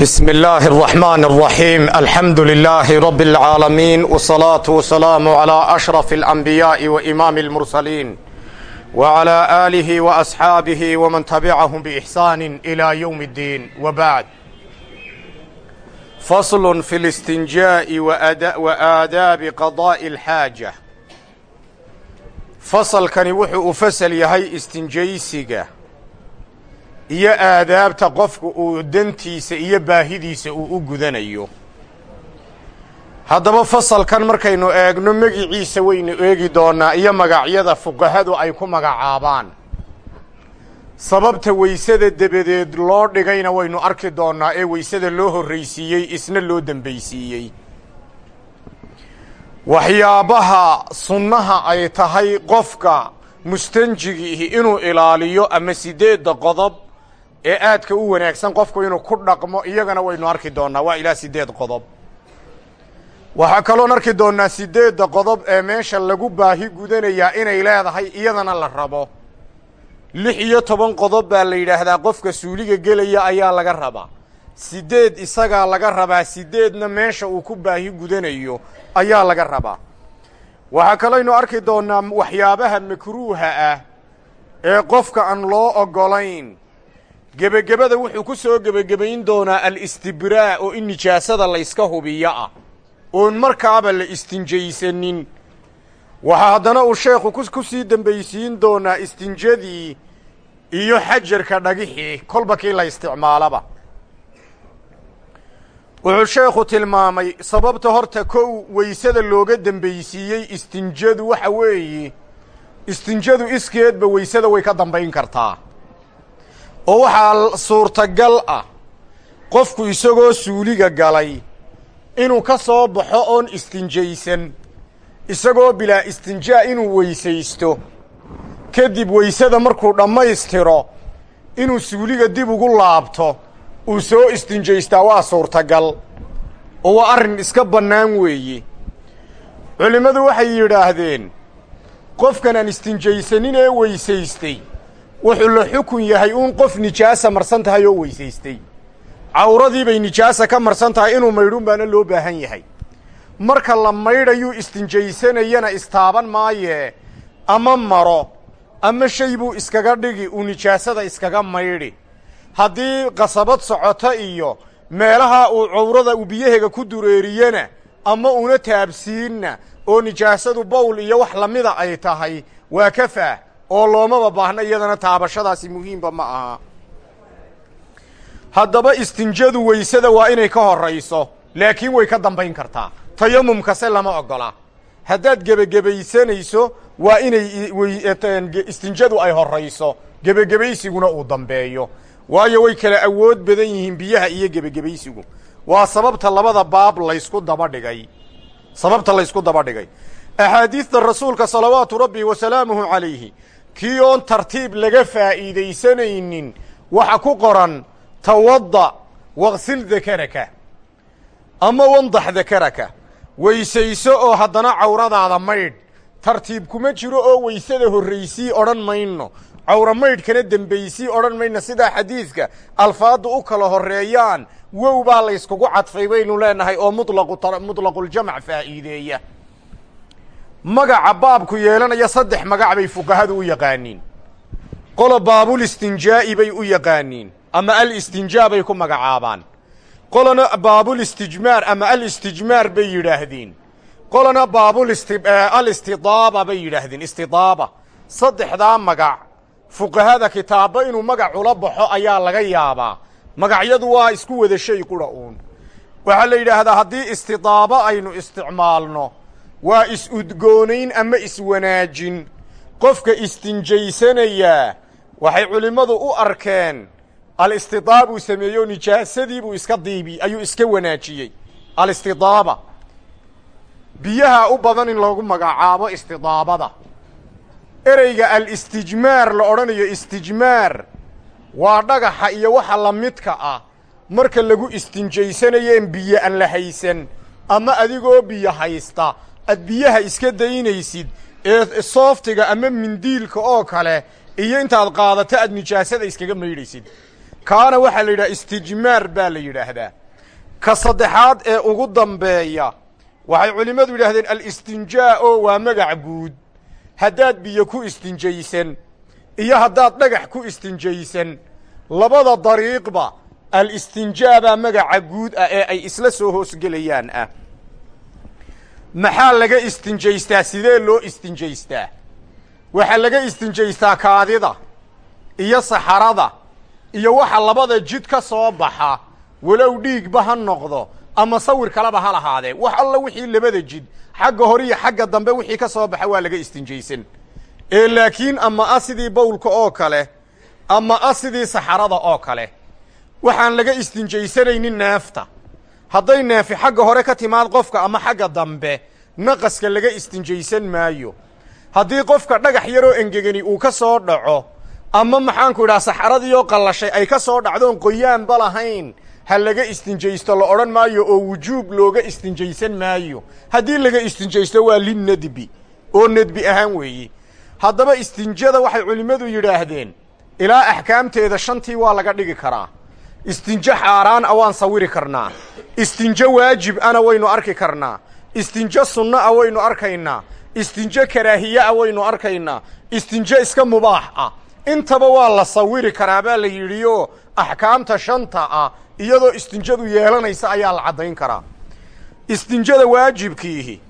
بسم الله الرحمن الرحيم الحمد لله رب العالمين والصلاة والسلام على أشرف الأنبياء وإمام المرسلين وعلى آله وأصحابه ومن تبعهم بإحسان إلى يوم الدين وبعد فصل في الاستنجاء وآداب قضاء الحاجة fasalkani wuxuu u fasal yahay istinjaysiga iyo aadaabta qofku uu dantiisa iyo baahidiisa uu u gudanayo. Haddaba fasalkan markaynu eegno magiciisa waynu eegi doonnaa iyo magacyada fuqahadu ay ku magacaabaan. Sababta weysada debadeed loo dhigayna waynu arki doonnaa ee weysada loo horraysiiyey isna loo dembaysiiyey waxyaabaha sunnaha ay tahay qofka mustanjigiihi inuu ilaaliyo ama siddeedda qodob ee aadka u wanaagsan qofku inuu ku dhaqmo iyagana waynu arki doonnaa waa ilaa siddeed qodob. Waxaa kaloon arki doonnaa siddeedda qodob ee meesha lagu baahi gudanayaa inay leedahay iyadana la rabo. Lix iyo toban qodob baa la yidhaahdaa qofka suuliga gelaya ayaa laga rabaa. Siddeed isagaa laga rabaa siddeedna meesha uu ku baahi gudanayo ayaa laga rabaa. Waxaa kaloynu arki doonnaa waxyaabaha makruuha ah ee qofka aan loo oggolayn gebagebada wuxuu ku soo gebagebayn doonaa al-istibraa oo in nijaasada layska hubiyo ah. Oon markaaba la istinjaysanin. Waxaa haddana uu sheekhu ku sii dembaysiin doonaa istinjadii iyo xajarka dhagixii kolba kii la isticmaalaba. Wuxuu sheekhu tilmaamay sababta horta kow weysada looga dembaysiiyey istinjadu waxa weeye istinjadu iskeedba weysada way ka dambayn kartaa oo waxaa suurtagal ah qofku isagoo suuliga galay inuu ka soo baxo oon istinjaysan isagoo bilaa istinjaa inuu weysaysto. Kadib weysada markuu dhammaystiro inuu suuliga dib ugu laabto uu soo istinjaystaa waa suurtagal. Oo waa arrin iska bannaan weeye. Culimmadu waxay yidhaahdeen qofkan aan istinjaysanin ee weysaystay wuxuu la xukun yahay uun qof nijaasa marsan tahay oo weysaystay. Cawradii bay nijaasa ka marsan tahay inuu maydhuun baana loo baahan yahay. Marka la maydhayuu istinjaysanayana istaaban maayee ama maro ama shay buu iskaga dhigi uu nijaasada iskaga maydhi. Haddii qasabad socoto iyo meelaha uu cawrada uu biyaheega ku dureeriyena ama una taabsiinna oo nijaasadu bowl iyo wax lamida ay tahay waa ka faah oo loomaba baahna iyadana taabashadaasi muhiimba ma aha. Haddaba istinjadu weysada waa inay ka horrayso laakiin way ka dambayn kartaa. Tayamumkase lama oggola. Haddaad gebagebaysanayso waa inay istinjadu ay horrayso. Gebagebaysiguna uu dambeeyo. Waayo way kala awood badan yihiin biyaha iyo gebagebaysigu. Waa sababta labada baab laysku daba dhigay. Sababta laysku daba dhigay. Axaadiidta rasuulka salawaatu rabbi wa salaamuhu calayhi kii oon tartiib laga faa'iidaysanaynin. Waxa ku qoran tawadda waqsil dakaraka ama wandax dakaraka. Weysayso oo haddana cawradaada maydh. Tartiib kuma jiro oo weysada horraysii odhan mayno. Cawra maydhkana dembaysii odhan mayno sidaa xadiidka alfaaddu u kala horreeyaan wow baa layskugu cadfay baynu leenahay oo muطlaquljamac faa'iideeya magaca baabku yeelanaya saddex magac bay fuqahadu u yaqaaniin. Qola baabulistinjaa'i bay u yaqaaniin ama alistinjaa bay ku magacaabaan. Qolana baabulistijmaar ama alistijmaar bay yidhaahdeen. Qolana baabulalistidaaba bay yidhaahdeen istidaaba saddexdaa magac fuqahada kitaabba inuu magac ula baxo ayaa laga yaabaa. Magacyadu waa isku wada shay qura uun. Waxaa la yidhaahdaa haddii istidaaba aynu isticmaalno waa is-udgoonayn ama iswanaajin qofka istinjaysanayaa waxay culimmadu u arkeen alistidaabuu sameeyo nijaasadiibuu iska diibi ayuu iska wanaajiyey. Alistidaaba. Biyaha u badan in loogu magacaabo istidaabada. Ereyga al-istijmaar la odhanayo istijmaar waa dhagaxa iyo waxa la midka ah. Marka lagu istinjaysanayeen biyo aan la haysan ama adigoo biyo haysta aad biyaha iska daynaysid ee sooftiga ama mindiilka oo kale iyo intaad qaadato aad nijaasada iskaga maydhaysid. Kaana waxaa la yidhaha istijmaar baa la yidhaahdaa. Ka saddexaad ee ugu dambeeya waxay culimmadu yidhaahdeen alistinjaa oo waa magac guud. Haddaad biyo ku istinjaysan iyo haddaad dhagax ku istinjaysan labada dariiqba alistinjaa baa magaca guud ah ee ay isla soo hoosgelayaan ah maxaa laga istinjaystaa? Sidee loo istinjaystaa? Waxaa laga istinjaystaa kaadida iyo saxarada iyo waxa labada jid ka soo baxa. Walow dhiigba ha noqdo ama sawir kaleba ha lahaadee. Wax alla wixii labada jid xagga hore iyo xagga dambe wixii ka soo baxa waa laga istinjaysan ee laakiin ama a sidii bawlka oo kale ama a sidii saxarada oo kale waxaan laga istinjaysanaynin neefta hadday neefi xagga hore ka timaad qofka ama xagga dambe naqaska laga istinjaysan maayo. Haddii qofka dhagax yaroo engegani uu ka soo dhaco ama maxaanku idhaha saxaradiioo qallashay ay ka soo dhacdoon qoyaanba lahayn ha laga istinjaysto la odhan maayo oo wujuub looga istinjaysan maayo. Haddii laga istinjaysto waa linnadbi oo nedbi ahaan weeye haddaba istinjada waxay culimmadu yidhaahdeen ilaa axkaamteeda shantii waa laga dhigi karaa istinjo xaaraan a waan sawiri karnaa. Istinjo waajib ana waynu arki karnaa. Istinjo sunno a waynu arkaynaa. Istinjo karaahiye a waynu arkaynaa. Istinjo iska mubaax ah intaba waa la sawiri karaa baa la yidhioo axkaamta shanta ah iyadoo istinjadu yeelanaysa ayaa la caddayn karaa. Istinjada waajibkiihi.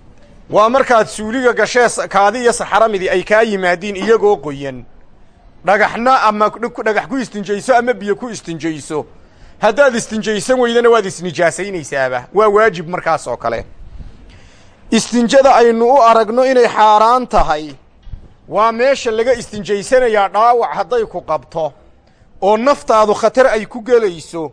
Waa markaad suuliga gashee kaadi iyo saxaramidi ay kaa yimaadiin iyagoo qoyan. Dhagaxna ama dhagax ku istinjayso ama biyo ku istinjayso haddaad istinjaysan weydana waad isnijaasaynaysaaba waa waajib markaas oo kale. Istinjada aynu u aragno inay xaaraan tahay. Waa meesha laga istinjaysanayaa dhaawac hadday ku qabto. Oo naftaadu khatar ay ku gelayso.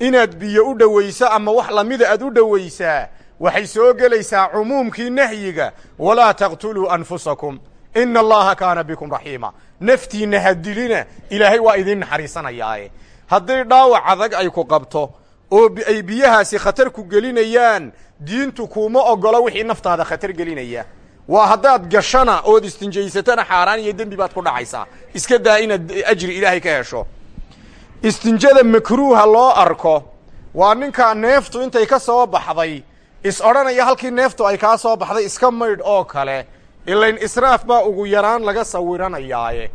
Inaad biyo u dhowayso ama wax lamida aad u dhowaysaa waxay soo gelaysaa cumuumkii nahyiga. Walaa taqtuluu anfusakum. Ina allaha kaana bikum raxiima naftiinna hadilina ilaahay waa idiin naxariisanayaaye haddii dhaawac adag ay ku qabto oo ay biyahaasi khatar ku gelinayaan diintu kuuma ogolo wixii naftaada khatar gelinaya. Waa haddaad gashana ood istinjaysatana xaaraan iyo dembi baad ku dhacaysaa. Iska daa inaad ajri ilaahay ka hesho. Istinjada makruuha loo arko waa ninkaa neeftu intay ka soo baxday is odhanaya halkii neeftu ay kaa soo baxday iska maydh oo kale ilayn israaf baa ugu yaraan laga sawiranayaaye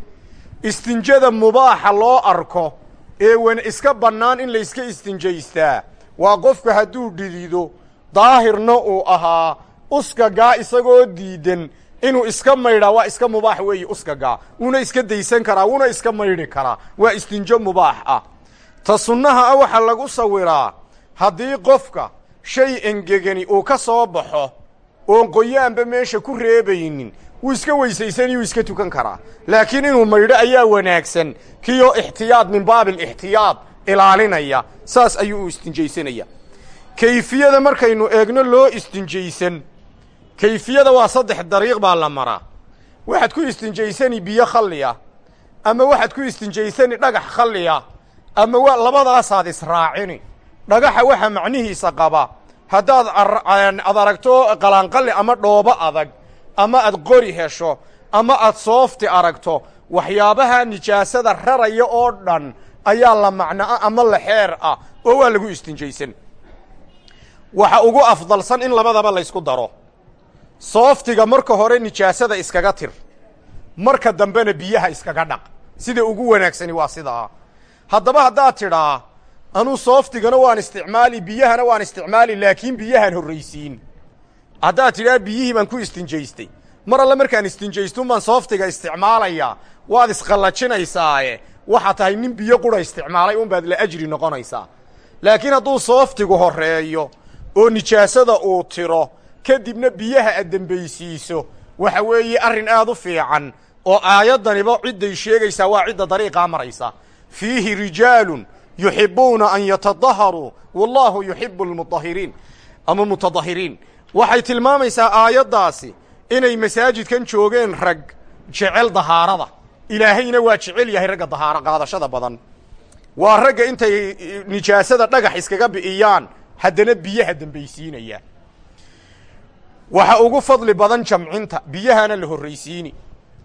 istinjada mubaaxa loo arko ee wan iska bannaan in layska istinjaystaa waa qofku hadduu dhidido daahirna uu ahaa uskagaa isagoo diidan inuu iska maydhaa waa iska mubaax weeye uskagaa wuuna iska daysan karaa wuuna iska maydhi karaa waa istinjo mubaax ah. Ta sunnaha ah waxaa lagu sawiraa haddii qofka shay engegani uu ka soo baxo oon qoyaanba meesha ku reebaynin wuu iska weysaysan yuu iska tukan karaa. Laakiin inuu maydho ayaa wanaagsan. Kioo ixtiyaad min baabil ixtiyaad ilaalinaya. Saas ayuu u istinjaysanaya. Kayfiyada markaynu eegno loo istinjaysan. Kayfiyada waa saddex dariiq baa la maraa. Waxaad ku istinjaysani biyo khalliya ama waxaad ku istinjaysani dhagax khalliya ama wa labadaasaad israacini. Dhagaxa waxa macnihiisa qaba. Haddaad ad aragto qalaanqalli ama dhoobo adag ama aad qori hesho ama aad soofti aragto waxyaabaha nijaasada raraya oo dhan ayaa la macnoa ama la xeer ah oo waa lagu istinjaysan. Waxa ugu afdalsan in labadaba laysku daro. Sooftiga marka hore nijaasada iskaga tir. Marka dambena biyaha iskaga dhaq. Sida ugu wanaagsani waa sidaa haddaba haddaad tidhaa anuu sooftigana waan isticmaali biyahana waan isticmaali laakiin biyahaan horraysiin haddaad tidhaa biyihii baan ku istinjaystay. Mar alle markaan istinjaystuun baan sooftiga isticmaalayaa waad isqallajinaysaaye. Waxaa tahay nin biyo qura isticmaalay unbaad la ajri noqonaysaa. Laakiin hadduu sooftigu horreeyo oo nijaasada uu tiro kadibna biyaha aad dembaysiiso waxa weeye arrin aad u fiican oo aayaddaniba cidday sheegaysaa waa cidda dariiqaa maraysa. Fiihi rijaalun yuxibbuuna an yatadaharuu wallaahu yuxibu almudahiriin ama mutadahiriin waxay tilmaamaysaa aayaddaasi inay masaajidkan joogeen rag jecel dahaarada. Ilaahayna waa jecel yahay ragga dahaaro qaadashada badan. Waa ragga intay nijaasada dhagax iskaga bi'iyaan haddana biyaha dembaysiinaya waxa ugu fadli badan jamcinta biyahana la horraysiini.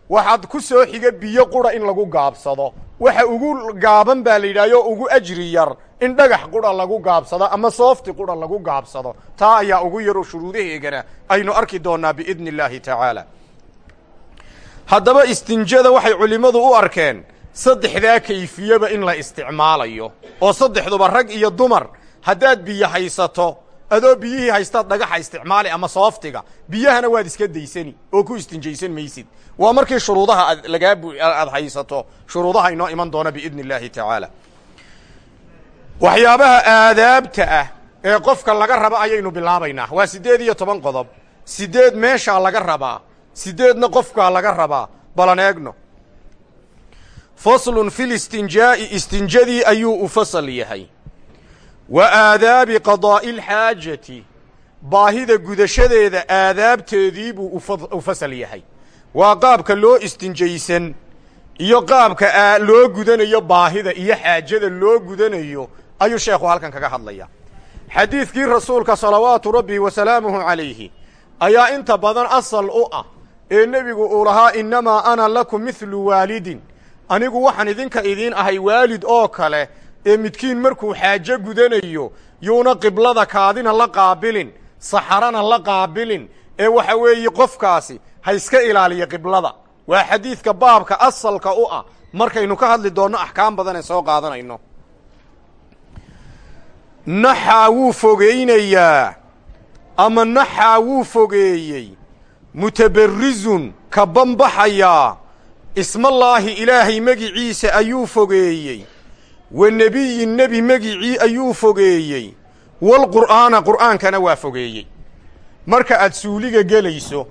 Waxaad ku soo xiga biyo qura in lagu gaabsado. Waxa ugu gaaban baa la yidhahyo ugu ajri yar in dhagax qura lagu gaabsado ama soofti qura lagu gaabsado taa ayaa ugu yar oo shuruudaheegana aynu arki doonaa biidni illaahi tacaala. Haddaba istinjada waxay culimmadu u arkeen saddexdaa kayfiyaba in la isticmaalayo oo saddexduba rag iyo dumar haddaad biyo haysato adoo biyihii haystaad dhagaxa isticmaali ama sooftiga biyahana waad iska daysani oo ku istinjaysan maysid. Waa markii shuruudaha ad lagaa aad haysato shuruudaha inoo iman doona biidni illaahi tacaala waxyaabaha aadaabta ah ee qofka laga raba ayaynu bilaabaynaa. Waa siddeed iyo toban qodob. Siddeed meeshaa laga rabaa siddeedna qofkaa laga rabaa balan eegno. Faslun fi listinjaa'i istinjadii ayuu u fasal yahay. Wa aadaabi qadaa'i alxaajati baahida gudashadeeda aadaabteedii buu u fasal yahay. Waa qaabka loo istinjaysan iyo qaabka loo gudanayo baahida iyo xaajada loo gudanayo ayuu sheekhu halkan kaga hadlaya xadiidkii rasuulka salawaatu rabbi wa salaamuhu calayhi ayaa inta badan asal u ah ee nebigu uu lahaa innamaa ana lakum mithlu waalidin. Anigu waxaan idinka idiin ahay waalid oo kale ee midkiin markuu xaajo gudanayo yuuna qiblada kaadina la qaabilin saxarana la qaabilin ee waxa weeye qofkaasi ha iska ilaaliya qiblada. Waa xadiidka baabka asalka u ah. Markaynu ka hadli doonno axkaam badan ee soo qaadanayno naxaa wuu fogaynayaa ama naxaa wuu fogeeyey. Mutabarrizun ka banbaxayaa ismallaahi ilaahay megiciisa ayuu fogeeyey. Wa nebiyin nebi megicii ayuu fogeeyey. Walqur'aana qur'aankana waa fogeeyey. Marka aad suuliga gelayso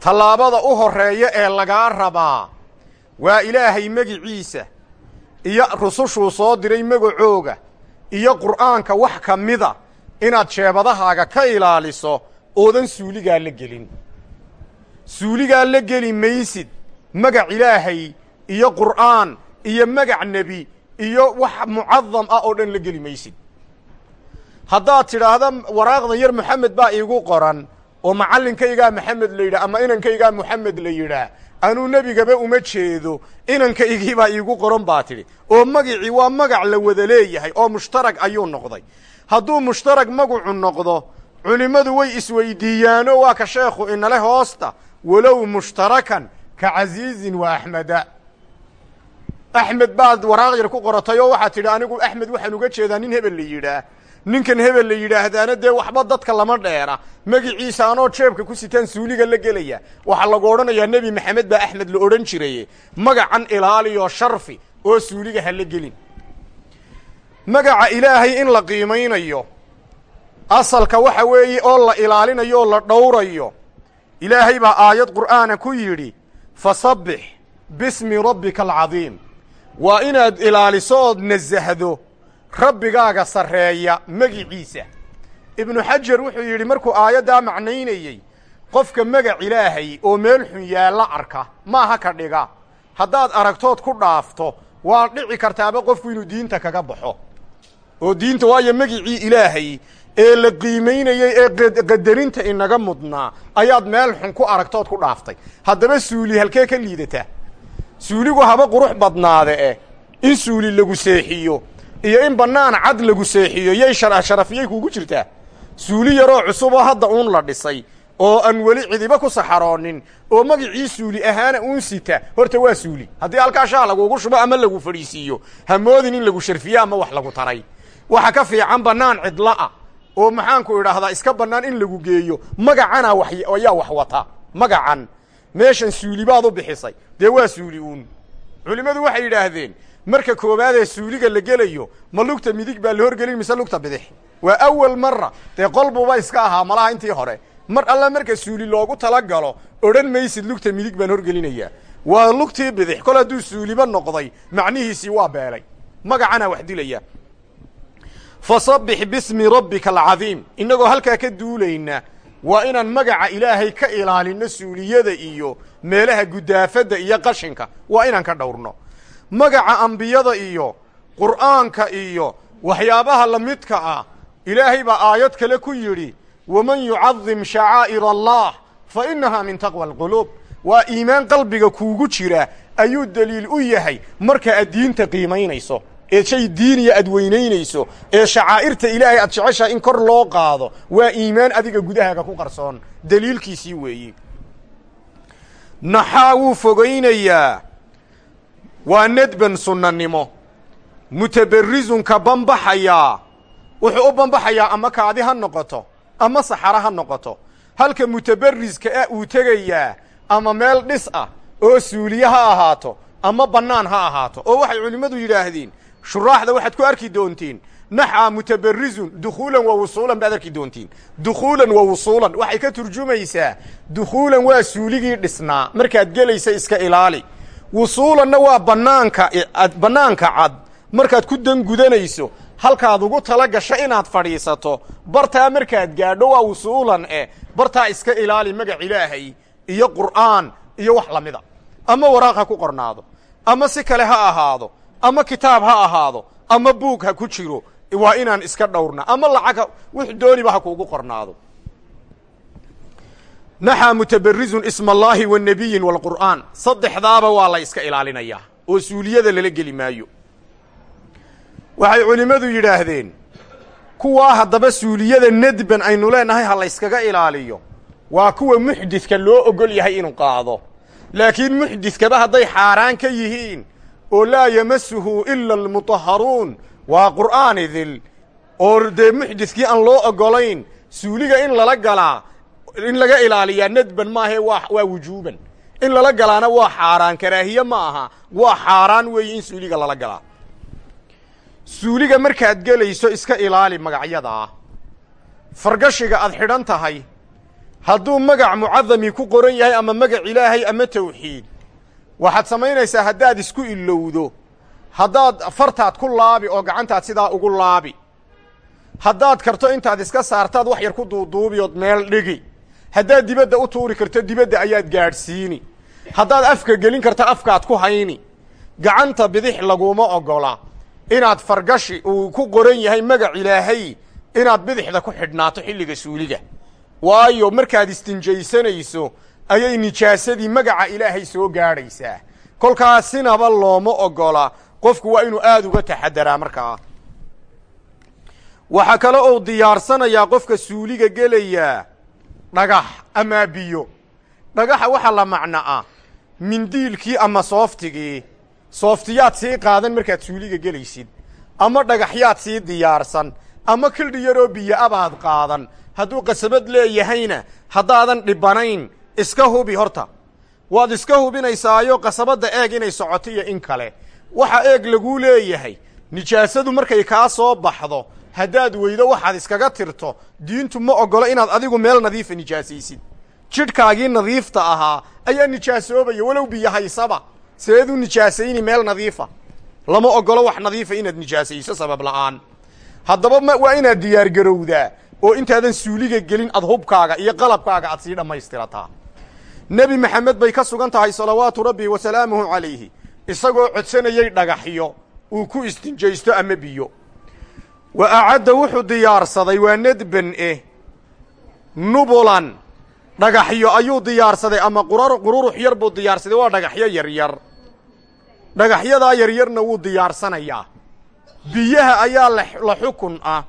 tallaabada u horreeya ee lagaa rabaa waa ilaahay megiciisa iyo rusushuu soo diray magacooga iyo qur'aanka wax ka mida inaad jeebadahaaga ka ilaaliso oodan suuligaa la gelin. Suuligaa la geli maysid magac ilaahay iyo qur'aan iyo magac nebi iyo wax mucadam ah oo dhan la geli maysid. Haddaad tidhaahda waraaqdan yar moxamed baa iigu qoran oo macallinkaygaa maxamed la yidhaah ama inankaygaa moxamed la yidhaah anuu nebigaba uma jeedo inankaygiibaa iigu qoran baa tidhi. Oo magicii waa magac la wada leeyahay oo mushtarag ayuu noqday. Hadduu mushtarag magacu noqdo culimmadu way isweydiiyaano waa ka sheekhu inale hoosta. Walow mushtarakan ka casiizin wa axmeda axmed baad waraaq yar ku qoratay oo waxaad tidhi anigu axmed waxaan uga jeedaa nin hebel la yidhaah ninkan hebel la yidhaahdaana dee waxba dadka lama dheera. Magiciisa anoo jeebka ku sitaan suuliga la gelaya. Waxaa lagu odhanayaa nebi maxamed baa axmed la odhan jiraye magacan ilaaliyo sharfi oo suuliga ha la gelin. Magaca ilaahay in la qiimaynayo asalka waxa weeye oo la ilaalinayo oo la dhowrayo ilaahay baa aayad qur'aana ku yidhi fasabbix bismi rabbika alcadiim waa inaad ilaaliso ood nasahdo rabbigaaga sarreeya magiciisa. Ibnu xajar wuxuu yidhi markuu aayaddaa macnaynayey qofka magac ilaahay oo meel xun yaalla arka maaha ka dhiga. Haddaad aragtood ku dhaafto waa dhici kartaaba qofku inuu diinta kaga baxo. Oo diinta waayo magicii ilaahay ee la qiimaynayey ee qadarinta inaga mudnaa ayaad meel xun ku aragtood ku dhaaftay. Haddaba suuli halkee ka liidataa suuligu haba qurux badnaade eh. In suuli lagu seexiyo iyo in bannaan cad lagu seexiyo yay sharafiyay kuugu jirtaa. Suuli yaroo cusuboo hadda uun la dhisay oo aan weli cidiba ku saxaroonin oo magicii suuli ahaana uun sita horta waa suuli. Haddii halkaa lagugu shubo ama lagu fadhiisiiyo ha moodin in lagu sharfiye ama wax lagu taray. Waxa ka fiican bannaan cidla'a oo maxaanku idhaahdaa iska bannaan in lagu geeyo magacana wax ayaa wax wata magacan meeshan suuli baad u bixisay dee waa suuli uun culimmadu waxay yidhaahdeen marka koowaad ee suuliga la gelayo ma lugta midig baa la horgelin mise lugta bidix? Waa awal mara dee qolbuba iska ahaa malaha intii hore. Mar alla marka suuli loogu talagalo odhan maysid lugta midig baan horgelinayaa. Waa lugtii bidix. Kol hadduu suuliba noqday macnihiisii waa beelay. Magacana wax dilaya. Fasabbix bismi rabbika alcadiim. Innagoo halkaa ka duulayna waa inaan magaca ilaahay ka ilaalinno suuliyada iyo meelaha gudaafadda iyo qashinka waa inaan ka dhowrno. Magaca ambiyada iyo qur'aanka iyo waxyaabaha la midka ah ilaahay baa aayad kale ku yidhi waman yucadim shacaa'ir allah fa innahaa min taqwa alquluub. Waa iimaan qalbiga kuugu jira ayuu daliil u yahay marka aad diinta qiimaynayso ee shay diiniya aad weynaynayso ee shacaa'irta ilaahay aad jeceshahay in kor loo qaado waa iimaan adiga gudahaaga ku qarsoon. Daliilkiisii weeyi naxaa wuu fogaynayaa. Waa nadban sunnanimo mutaberrizun ka banbaxayaa wuxuu u banbaxayaa ama kaadi ha noqoto ama saxaro ha noqoto. Halka mutaberiska ah uu tegayaa ama meel dhis ah oo suuliye ha ahaato ama bannaan ha ahaato oo waxay culimmadu yidhaahdeen shuraaxda waxaad ku arki doontiin naxaa mutaberizun dukhuulan wa wusuulan baad arki doontiin dukhuulan wa wusuulan waxay ka turjumaysaa dukhuulan waa suuligii dhisnaa markaad gelaysa iska ilaali wusuulanna waa bannaanka cad markaad ku dangudanayso halkaad ugu tala gasho inaad fadhiisato bartaa markaad gaadho waa wusuulan eh bartaa iska ilaali magac ilaahay iyo qur'aan iyo wax lamida ama waraaq ha ku qornaado ama si kale ha ahaado ama kitaab ha ahaado ama buug ha ku jiro waa inaan iska dhowrna. Ama lacag wux dooniba ha kuugu qornaado. Naxaa mutaberizun isma allaahi wa nebiyin waalqur'aan saddexdaaba waa la iska ilaalinayaa oo suuliyada lala geli maayo. Waxay culimmadu yidhaahdeen kuwaa haddaba suuliyada nadban aynu leenahay ha layskaga ilaaliyo. Waa kuwa muxdidka loo ogol yahay inuu qaado. Laakiin muxdidkaba hadday xaaraan ka yihiin oo laa yamasuhu ila almutahharuun waa qur'aan idil. Oo dee muxdidkii aan loo ogolayn suuliga in lala galaa in laga ilaaliyaa nadban maahae waa wujuuban. In lala galaana waa xaaraan karaahiye ma aha. Waa xaaraan weeye in suuliga lala galaa suuliga markaad gelayso iska ilaali magacyadaa fargashiga aad xidhan tahay. Hadduu magac mucadami ku qoran yahay ama magac ilaahay ama tawxiid. Waxaad samaynaysaa haddaad isku ilowdo haddaad fartaad ku laabi oo gacantaad sidaa ugu laabi. Haddaad karto intaad iska saartaad wax yar ku duuduubi ood meel dhigi. Haddaad dibadda u tuuri karto dibadda ayaad gaadhsiini. Haddaad afka gelin karto afkaad ku hayni. Gacanta bidix laguma ogola. Inaad fargashi uu ku qoran yahay magac ilaahay inaad bidixda ku xidhnaato xilliga suuliga. Waayo markaad istinjaysanayso ayay nijaasadii magaca ilaahay soo gaadhaysaa. Kolkaasinaba looma ogola qofku waa inuu aada uga taxadaraa markaa waxaa kale ou diyaarsanayaa qofka suuliga gelayaa dhagax amaa biyo. Dhagaxa waxaa la macno ah mindiilkii ama sooftigii. Sooftiyaad sii qaadan markaad suuliga gelaysid ama dhagaxyaad sii diyaarsan ama kildhi yaroo biyo abaad qaadan. Hadduu qasabad leeyahayna haddaadan dhibanayn iska hubi horta. Waad iska hubinaysaayo qasabadda eeg inay socoto iyo in kale waxa eeg laguu leeyahay nijaasadu markay kaa soo baxdo haddaad weydo waxaad iskaga tirto diintu ma oggolo inaad adigu meel nadiifa nijaasaysid. Jidhkaagii nadiifta ahaa ayaa nijaasoobaya walow biyo haysaba seeduu nijaasayni meel nadiifa lama oggolo wax nadiifa inaad nijaasayso sabab la'aan. Haddaba waa inaad diyaargarowdaa oo intaadan suuliga gelin ad hubkaaga iyo qalabkaaga aad sii dhammaystirataa. Nebi maxamed bay ka sugan tahay salawaatu rabbi wa salaamuhu calayhi isagoo codsanayay dhagaxyo uu ku istinjaysto ama biyo. Wa acadda wuxuu diyaarsaday waa nadban eh nubulan dhagaxyo ayuu diyaarsaday ama qura qururux yar buu diyaarsaday waa dhagaxyo yaryar dhagaxyadaa yaryarna wuu diyaarsanayaa. Biyaha ayaa la xukun ah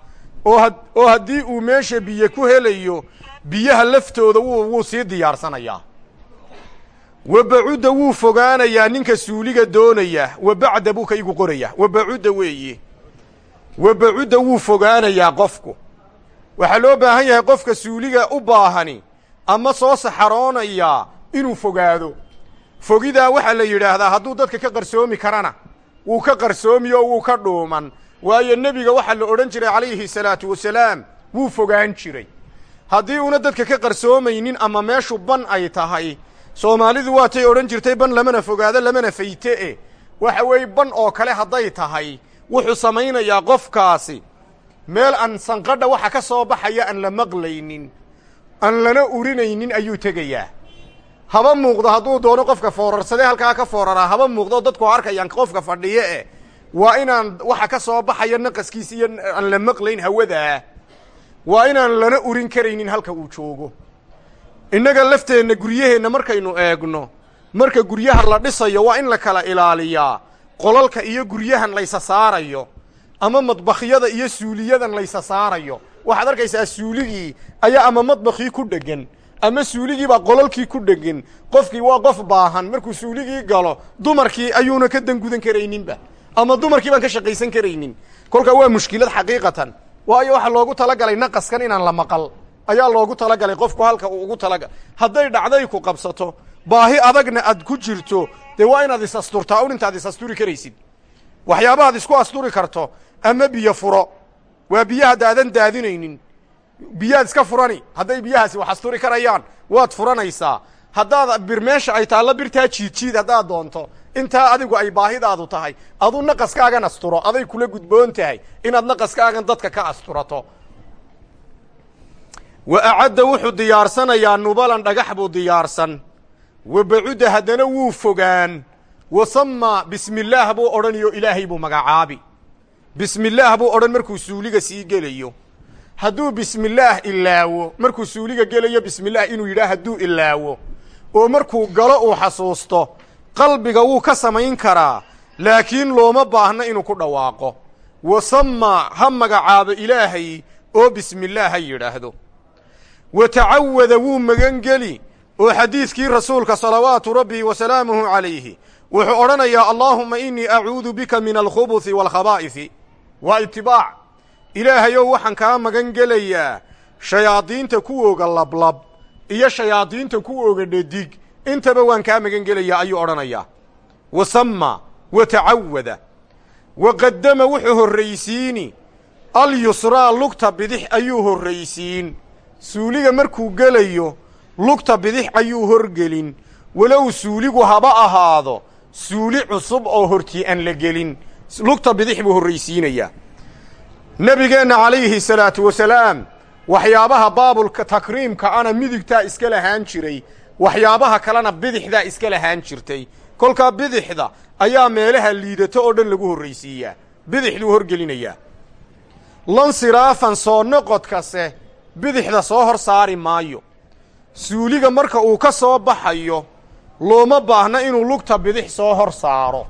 oo had oo haddii uu meesha biyo ku helayo biyaha laftooda wuu sii diyaarsanayaa wa bacudda wuu fogaanayaa ninka suuliga doonaya. Wa bacda buu ka igu qorayaa wa bacudda weeye wa bacudda wuu fogaanayaa qofku. Waxaa loo baahan yahay qofka suuliga u baahani ama soo saxaroonayaa inuu fogaado. Fogidaa waxaa la yidhaahdaa hadduu dadka ka qarsoomi karana wuu ka qarsoomi oo wuu ka dhuuman. Waayo nebiga waxaa la odhan jiray calayhi salaatu wasalaam wuu fogaan jiray. Haddii una dadka ka qarsoomaynin ama meeshu ban ay tahay soomaalidu waatay odhan jirtay ban lamana fogaado lamana fayte e. Waxa weeye ban oo kale hadday tahay wuxuu samaynayaa qofkaasi. Meel aan sanqadha waxa ka soo baxaya aan la maqlaynin aan lana urinaynin ayuu tegayaa. Haba muuqdo hadduu doono qofka foorarsadee halkaa ka fooraraa haba muuqdo dadku arkayaan qofka fadhiyo eh waa inaan waxa ka soo baxaya naqaskiisa iyo aan la maqlayn hawadaa waa inaan lana urin karaynin halka uu joogo innaga lafteenna guryaheenna markaynu eegno marka guryaha la dhisayo waa in la kala ilaaliyaa. Qolalka iyo guryahan laysa saarayo ama madbakhyada iyo suuliyadan laysa saarayo. Waxaad arkaysaa suuligii ayaa ama madbakhii ku dheggan ama suuligiibaa qolalkii ku dheggan qofkii waa qof baahan markuu suuligii galo dumarkii ayuuna ka dangudan karayninba ama dumarkii baan ka shaqaysan karaynin. Kolkaa waa mushkilad xaqiiqatan. Waayo waxaa loogu talagalay naqaskan inaan la maqal ayaa loogu talagalay qofku halka uu ugu talagal hadday dhacday ku qabsato baahi adagna aad ku jirto dee waa inaad is asturtaa un intaad is asturi karaysid. Waxyaabahaad isku asturi karto ama biyo furo. Waa biyo haddaadan daadinaynin. Biyaad iska furani hadday biyahaasi wax asturi karayaan waad furanaysaa. Haddaad bir meesha ay taallo birtaa jiidjiid haddaad doonto intaa adigu ay baahidaadu tahay. Aduu naqaskaagan asturo aday kula gudboon tahay inaad naqaskaagan dadka ka asturato wa acadda wuxuu diyaarsanayaa nubalan dhagax buu diyaarsan. Wa bacudda haddana wuu fogaan. Wa samma bismillaah buu odhanayo ilaahay buu magacaabi. Bismillaah buu odhan markuu suuliga sii gelayo. Hadduu bismillaah ilaawo markuu suuliga gelayo bismillaah inuu yidhaah hadduu ilaawo oo markuu galo uu xasuusto qalbiga wuu ka samayn karaa laakiin looma baahna inuu ku dhawaaqo. Wa samma ha magacaabo ilaahay oo bismillaah ha yidhaahdo wa tacawada wuu magangeli oo xadiidkii rasuulka salawaatu rabbii wa salaamuhu calayhi wuxuu odhanayaa allaahumma innii acuudu bika min alkhubuthi waalkhabaa'ifi waa itibaac ilaahayow waxaan kaa magan gelayaa shayaadiinta kuwooga lablab iyo shayaadiinta kuwooga dhadig intaba waan kaa magan gelayaa ayuu odhanayaa wa samma wa tacawada wa qaddama wuxuu horraysiini alyusraa lugta bidix ayuu horraysiin suuliga markuu gelayo lugta bidix ayuu horgelin. Walow suuligu haba ahaado suuli cusub oo hortii aan la gelin. Lugta bidix buu horraysiinayaa nebigeenna calayhi salaatu wasalaam waxyaabaha baabulka takriimka ana midigtaa iska lahaan jiray waxyaabaha kalena bidixdaa iska lahaan jirtay. Kolkaa bidixda ayaa meelaha liidato oo dhan lagu horraysiiyaa bidixduu horgelinayaa. Lansiraafan soo noqodkase bidixda soo hor saari maayo. Suuliga marka uu ka soo baxayo looma baahna inuu lugta bidix soo hor saaro.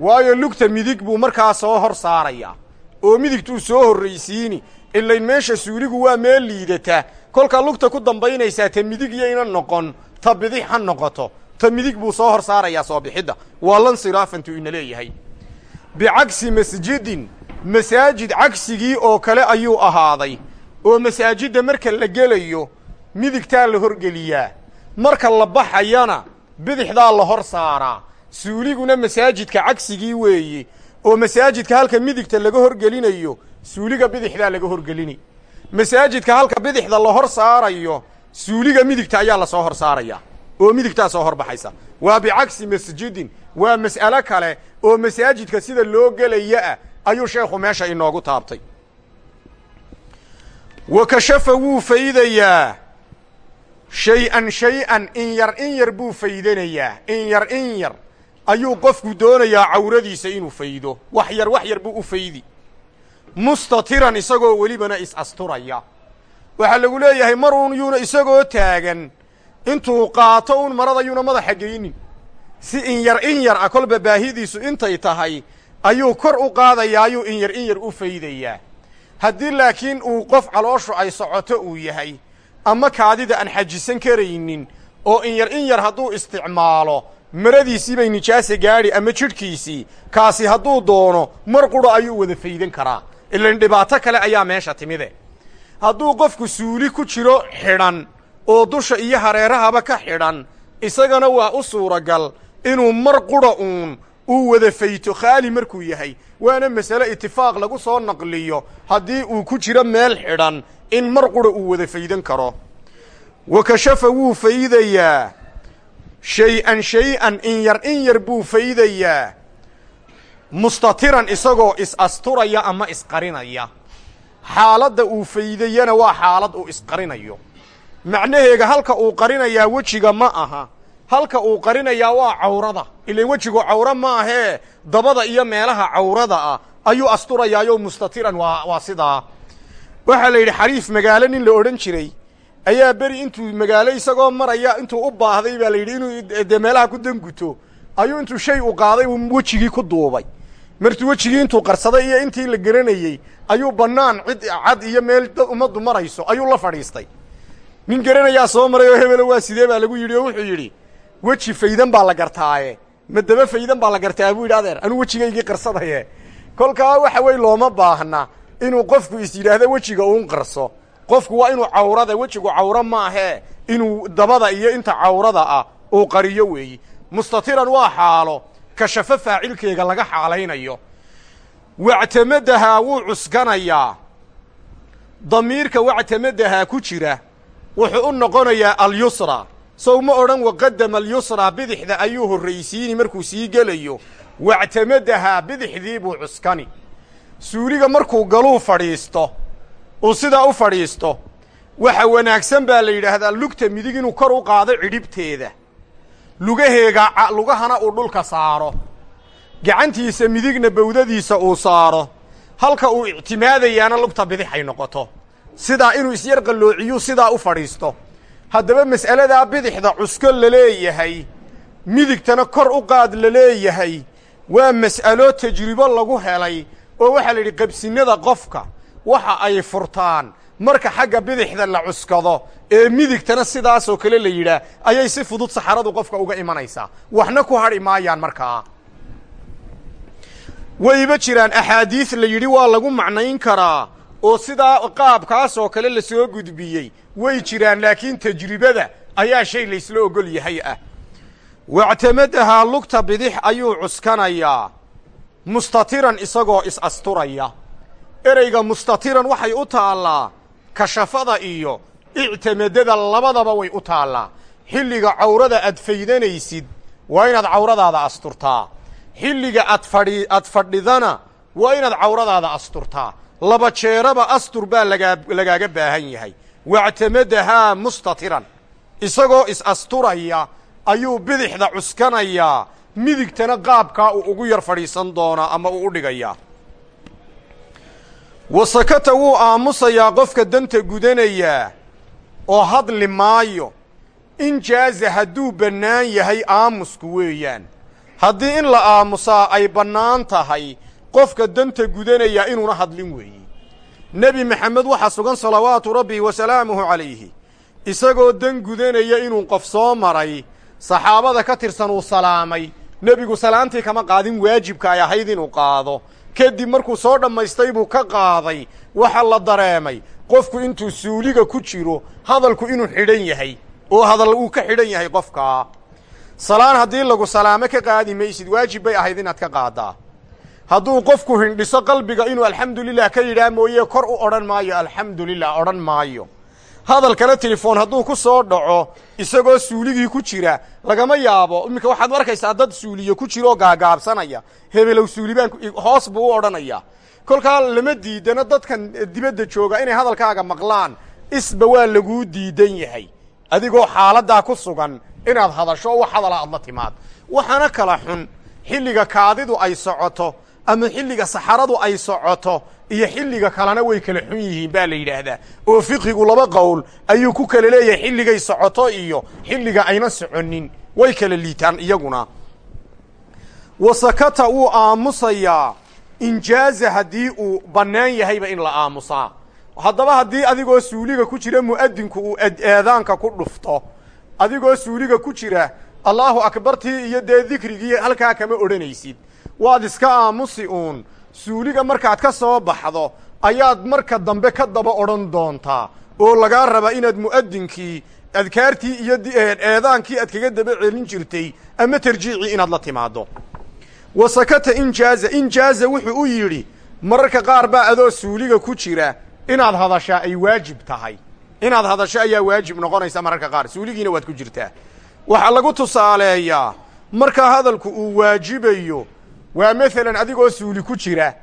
Waayo lugta midig buu markaa soo hor saarayaa. Oo midigtuu soo horraysiini ilayn meesha suuligu waa meel liidata. Kolkaa lugta ku dambaynaysaa ta midig yayna noqon ta bidix ha noqoto. Ta midig buu soo hor saarayaa soo bixidda. Waa lansiraafantuu ina leeyahay. Bicagsi masjidin masaajid cagsigii oo kale ayuu ahaaday oo masaajidda marka la gelayo midigtaa la horgeliyaa. Marka la baxayana bidixdaa la hor saaraa. Suuliguna masaajidka cagsigii weeye oo masaajidka halka midigta laga horgelinayo suuliga bidixdaa laga horgelini. Masaajidka halka bidixda la hor saarayo suuliga midigta ayaa la soo hor saaraya oo midigtaa soo hor baxaysa. Waa bicagsi masjidin waa mas'alo kale oo masaajidka sida loo gelaya ah ayuu sheekhu meesha inoogu taabtay wa kashafa wuu faydayaa shay-an shay-an in yar in yar buu faydanayaa in yar in yar ayuu qofku doonayaa cawradiisa inuu faydo wax yar wax yar buu u faydi mustatiran isagoo welibana is-asturaya waxaa lagu leeyahay mar uun yuuna isagoo taagan intuu qaato uun marada yuuna madaxa geynin si in yar in yar ah kolba baahidiisu intay tahay ayuu kor u qaadayaa ayuu in yar in yar u faydayaa haddii laakiin uu qof calooshu ay socoto uu yahay ama kaadida aan xajisan karaynin oo in yar in yar hadduu isticmaalo maradiisii bay nijaasa gaadhi ama jidhkiisii kaasi hadduu doono mar qudha ayuu wada faydan karaa. Ilan dhibaato kale ayaa meesha timide. Hadduu qofku suuli ku jiro xidhan oo dusha iyo hareerahaba ka xidhan isagana waa u suuragal inuu mar qudha uun uu wada fayto khaali markuu yahay waana masale itifaaq lagu soo naqliyo haddii uu ku jiro meel xidhan in mar qudha uu wada faydan karo. Wa kashafa wuu faydayaa shay-an shay-an in yar in yar buu faydayaa mustatiran isagoo is-asturaya ama isqarinaya. Xaaladda uu faydayana waa xaalad uu isqarinayo. Macnaheega halka uu qarinayaa wejiga ma aha halka uu qarinayaa waa cawrada. Ilan wejigu cawro ma ahee dabada iyo meelaha cawrada ah ayuu asturayaayo mustatiran. Waa waa sidaa. Waxaa la yidhi xariif magaalo nin la odhan jiray ayaa beri intuu magaalo isagoo maraya intuu u baahday baa la yidhi inuu dee meelaha ku danguto ayuu intuu shay u qaaday uu wejigii ku duubay. Martuu wejigii intuu qarsaday iyo intii la garanayey ayuu bannaan cid cad iyo meel ummaddu marayso ayuu la fadhiistay. Nin garanayaa soo maray oo hebelo waa sidee? baa lagu yidhi oo wuxuu yidhi weji faydan baa la gartaaye. Ma daba faydan baa la gartaa buu yidhi adeer anuu wejigaygii qarsadaye. Kolkaa waxa weye looma baahna inuu qofku is yidhaahdo wejiga uun qarso. Qofku waa inuu cawrada wejigu cawro maahee inuu dabada iyo inta cawrada ah uu qariyo weeyi. Mustatiran waa xaalo. Kashafo faacilkeega laga xaalaynayo. Wactamadahaa wuu cuskanayaa damiirka wactamadahaa ku jira wuxuu u noqonayaa alyusra sow ma odhan waqadama alyusraa bidixda ayuu horraysiini markuu sii gelayo. Wactamadahaa bidixdii buu cuskani. Suuliga markuu galuu fadhiisto uu sidaa u fadhiisto waxa wanaagsan baa la yidhaahdaa lugta midig inuu kor u qaado cidhibteeda. Lugaheega lugahana uu dhulka saaro. Gacantiisa midigna bawdadiisa uu saaro. Halka uu ictimaadayaana lugta bidix ay noqoto. Sidaa inuu isyar qalloociyuu sidaa u fadhiisto haddaba mas'aladaa bidixda cusko la leeyahay midigtana kor u qaad la leeyahay waa mas'alo tajribo lagu helay oo waxaa la yidhi qabsinnada qofka waxa ay furtaan. Marka xagga bidixda la cuskado ee midigtana sidaasoo kale la yidhaah ayay si fudud saxaradu qofka uga imanaysaa. Waxna ku hadhi maayaan markaa wayba jiraan axaadiis la yidhi waa lagu macnayn karaa oo sidaa qaabkaasoo kale la soo gudbiyey. Way jiraan laakiin tajribada ayaa shay laysla ogol yahay ah. Wactamadahaa lugta bidix ayuu cuskanayaa. Mustatiran isagoo is-asturaya ereyga mustatiran waxay u taallaa kashafada iyo ictamadada labadaba way u taallaa. Xilliga cawrada aad faydanaysid waa inaad cawradaada asturtaa. Xilliga aad fadhi aad fadhidana waa inaad cawradaada asturtaa laba jeeraba astur baa lagaa lagaaga baahan yahay. Wactamadahaa mustatiran. Isagoo is-asturaya ayuu bidixda cuskanayaa midigtana qaabkaa uu ugu yar fadhiisan doonaa ama uu u dhigayaa wasakata wuu aamusayaa qofka danta gudanayaa oo hadli maayo. In jaaza hadduu bannaan yahay aamusku weeyaan. Haddii in la aamusaa ay bannaan tahay qofka danta gudanayaa inuuna hadlin weeye nebi maxamed waxaa sugan salawaatu rabbi wa salaamuhu calayhi. Isagoo dan gudanaya inuu qof soo maray saxaabada ka tirsan uu salaamay. Nebigu salaantii kama qaadin waajibka ay ahayd inuu qaado. Kadib markuu soo dhammaystay buu ka qaaday waxa la dareemay qofku intuu suuliga ku jiro hadalku inuu xidhan yahay oo hadal uu ka xidhan yahay qofkaa salaan haddii lagu salaamo ka qaadi maysid waajib bay ahayd inaad ka qaaddaa hadduu qofku hindhiso qalbiga inuu alxamdulilah ka yidhaah mooye kor u odhan maayo alxamdulilah odhan maayo. Hadalkana telefoon hadduu ku soo dhaco isagoo suuligii ku jira lagama yaabo. Iminka waxaad arkaysaa dad suuliye ku jira oo gaagaabsanaya. Hebelow suulibaan hoos buu u odhanaya. Kolkaa lama diidano dadkan dibadda jooga inay hadalkaaga maqlaan isba waa laguu diidan yahay. Adigoo xaaladdaa ku sugan inaad hadasho wax hadala aad la timaad. Waxaana kala xun xilliga kaadidu ay socoto ama xilliga saxaradu ay socoto iyo xilliga kalena way kala xun yihiin baa la yidhaahdaa. Oo fiqigu laba qowl ayuu ku kala leeyahay xilligay socoto iyo xilliga ayna soconin way kala liitaan iyaguna. Wasakata wuu aamusayaa. Injaaza haddii uu bannaan yahayba in la aamusaa. Haddaba haddii adigoo suuliga ku jira mu'adinku uu eedaanka ku dhufto. Adigoo suuliga ku jira allaahu akbartii iyo dee dikrigii halkaa kama odhanaysid waad iska aamusi uun. Suuliga markaad ka soo baxdo ayaad marka dambe ka daba odhan doontaa oo lagaa rabaa inaad mu'adinkii adkaartii iyo eedaankii aad kaga daba celin jirtay ama tarjiicii inaad la timaaddo. Wa sakata injaaza injaaza wuxuu u yidhi mararka qaar baa adoo suuliga ku jira inaad hadashaa ay waajib tahay. Inaad hadasho ayaa waajib noqonaysa mararka qaar suuligiina waad ku jirtaa. Waxaa lagu tusaaleeyaa marka hadalku uu waajibayo waa maalan adigoo suuli ku jira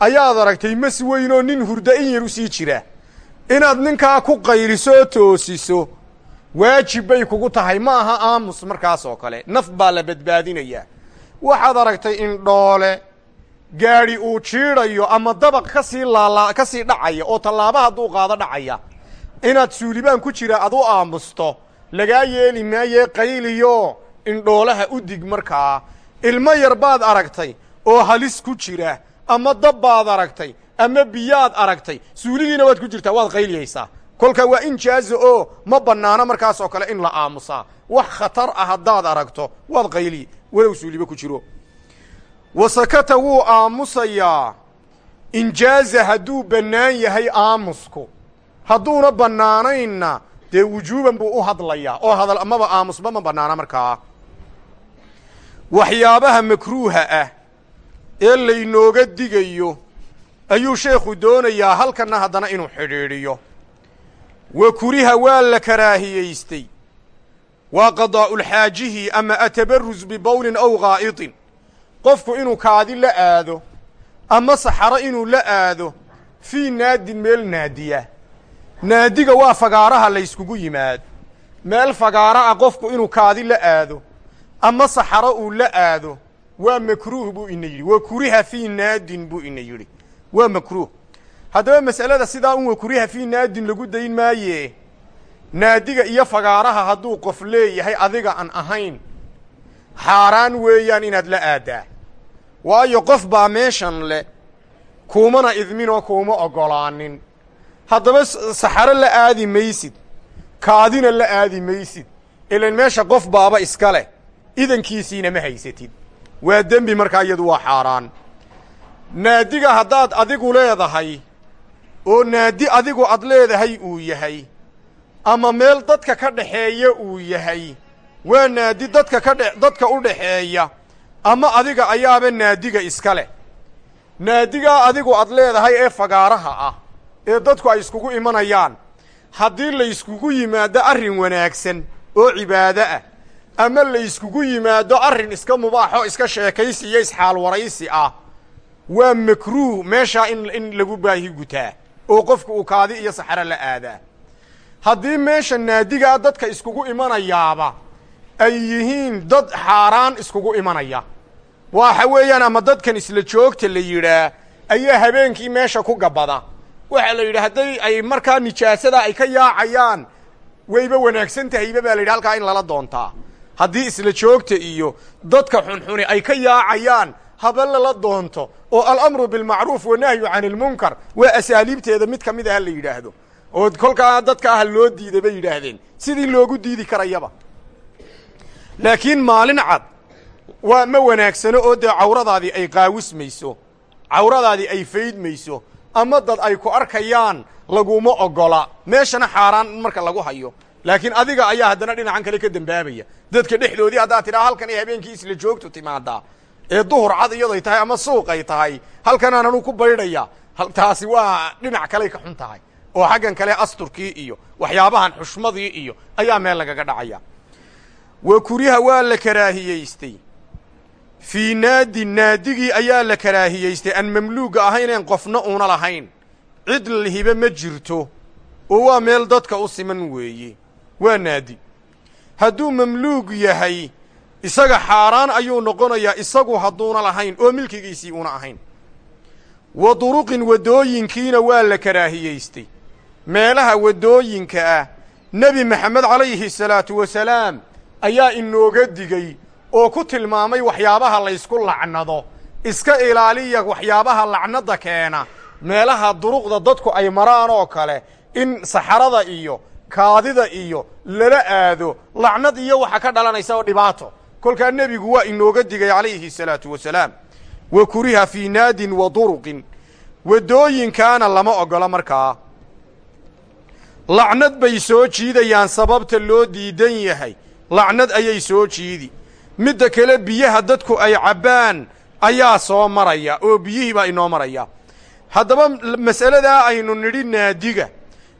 ayaad aragtay mas weynoo nin hurda in yar u sii jira. Inaad ninkaa ku qaylisoo toosiso waajib bay kugu tahay. Ma aha aamus markaas oo kale. Naf baa la badbaadinayaa. Waxaad aragtay indhoole gaadhi uu jiidhayo ama dabaq ka sii laala ka sii dhacaya oo tallaaba hadduu qaado dhacaya. Inaad suulibaan ku jira ad u aamusto. Lagaa yeeli maayee qayliyo indhoolaha u dig markaa ilmo yar baad aragtay oo halis ku jira ama dab baad aragtay ama biyaad aragtay. Suuligiina waad ku jirtaa waad qayliyaysaa kolkaa waa in jaaza oo ma bannaano markaas oo kale in la aamusaa. Wax khatar ah haddaad aragto waad qayliyi walow suuliba ku jiro. Wa sakata wuu aamusayaa. Injaaza hadduu bannaan yahay aamusku. Hadduuna bannaanaynna dee wujuuban buu u hadlayaa. Oo hadal amaba aamusba ma bannaana markaa waxyaabaha makruuha ah ee laynooga digayo ayuu sheekhu doonayaa halkanna haddana inuu xidhiidhiyo. Wa kuriha waa la karaahiyaystay. Waa qadaa'ulxaajihi ama atabarus bibawlin aw ghaa'idin. Qofku inuu kaadi la aado ama saxaro inuu la aado fii naadin meel naadiya. Naadiga waa fagaaraha layskugu yimaad meel fagaaro ah qofku inuu kaadi la aado ama saxaro uu la aado waa makruuh buu ina yidhi. Wa kuriha fii naadin buu ina yidhi. Waa makruuh. Haddaba mas'alada sidaa un wa kuriha fii naadin lagu dayn maaye? Naadiga iyo fagaaraha hadduu qof leeyahay adiga aan ahayn. Xaaraan weeyaan inaad la aadaa. Waayo qof baa meeshan le kuumana idminoo kuuma oggolaanin haddaba saxaro la aadi maysid kaadina la aadi maysid. Ilan meesha qof baaba iska leh idankiisiina ma haysatid. Waa dembi markaa iyadu waa xaaraan. Naadiga haddaad adigu leedahay oo naadi adigu ad leedahay uu yahay ama meel dadka ka dhaxeeya uu yahay waa naadi dadka ka dhe dadka u dhaxeeya ama adiga ayaaba naadiga iska leh. Naadigaa adigu ad leedahay ee fagaaraha ah ee dadku ay iskugu imanayaan haddii layskugu yimaado arrin wanaagsan oo cibaado ah ama layskugu yimaado arrin iska mubaaxoo iska sheekaysi iyo isxaalwaraysi ah waa makruuh meeshaa in in lagu baahi gutaa oo qofku uu kaadi iyo saxaro la aadaa haddii meesha naadigaa dadka iskugu imanayaaba ay yihiin dad xaaraan iskugu imanaya waxa weeyaan ama dadkan isla joogta la yidhaa ayaa habeenkii meesha ku gabada. Waxaa la yidhi hadday ay markaa nijaasada ay ka yaacayaan wayba wanaagsan tahayba baa la yidhi halkaa in lala doontaa haddii isla joogta iyo dadka xunxuni ay ka yaacayaan haba lala doonto oo alamru bilmacruuf wanahyu can ilmunkar waa asaaliibteeda mid ka mid ah la yidhaahdo. Oo kolkaa dadka ah loo diiday bay yidhaahdeen. Sidii loogu diidi karayaba. Laakiin maalin cad waa ma wanaagsano oo dee cawradaadii ay qaawismayso cawradaadii ay faydmayso ama dad ay ku arkayaan laguma oggola meeshana xaaraan marka lagu hayo laakiin adiga ayaa haddana dhinacan kale ka dembaabaya dadka dhexdoodii haddaad tidhaha halkan ay habeenkii isla joogtu timaadaa ee duhur cad iyaday tahay ama suuqay tahay halkanaan anu ku baydhaya taasi waa dhinac kaley ka xun tahay. Oo xaggan kale asturkii iyo waxyaabahan xushmadii iyo ayaa meel lagaga dhacaya. Wa kuriha waa la karaahiyaystay. Fii naadin naadigii ayaa la karaahiyaystay. Aan mamluuga ahayneen qofna uuna lahayn. Cid lihiba ma jirto. Oo waa meel dadka u siman weeye waa naadi. Hadduu mamluug yahay isaga xaaraan ayuu noqonayaa isagu hadduuna lahayn oo milkigiisii una ahayn. Wa duruqin waddooyinkiina waa la karaahiyaystay. Meelaha waddooyinka ah nebi maxamed calayhi salaatu wasalaam ayaa inooga digey oo ku tilmaamay waxyaabaha laysku lacnado. Iska ilaaliya waxyaabaha lacnada keena. Meelaha duruqda dadku ay maraan oo kale in saxarada iyo kaadida iyo lala aado lacnad iyo waxa ka dhalanaysa oo dhibaato. Kolkaa nebigu waa inooga digay calayhi salaatu wasalaam. Wa kuriha fii naadin wa duruqin. Waddooyinkaana lama oggola markaa. Lacnad bay soo jiidayaan sababta loo diidan yahay. Lacnad ayay soo jiidi. Midda kale biyaha dadku ay cabbaan ayaa soo maraya oo biyihii baa inoo maraya. Haddaba mas'aladaa aynu nidhi naadiga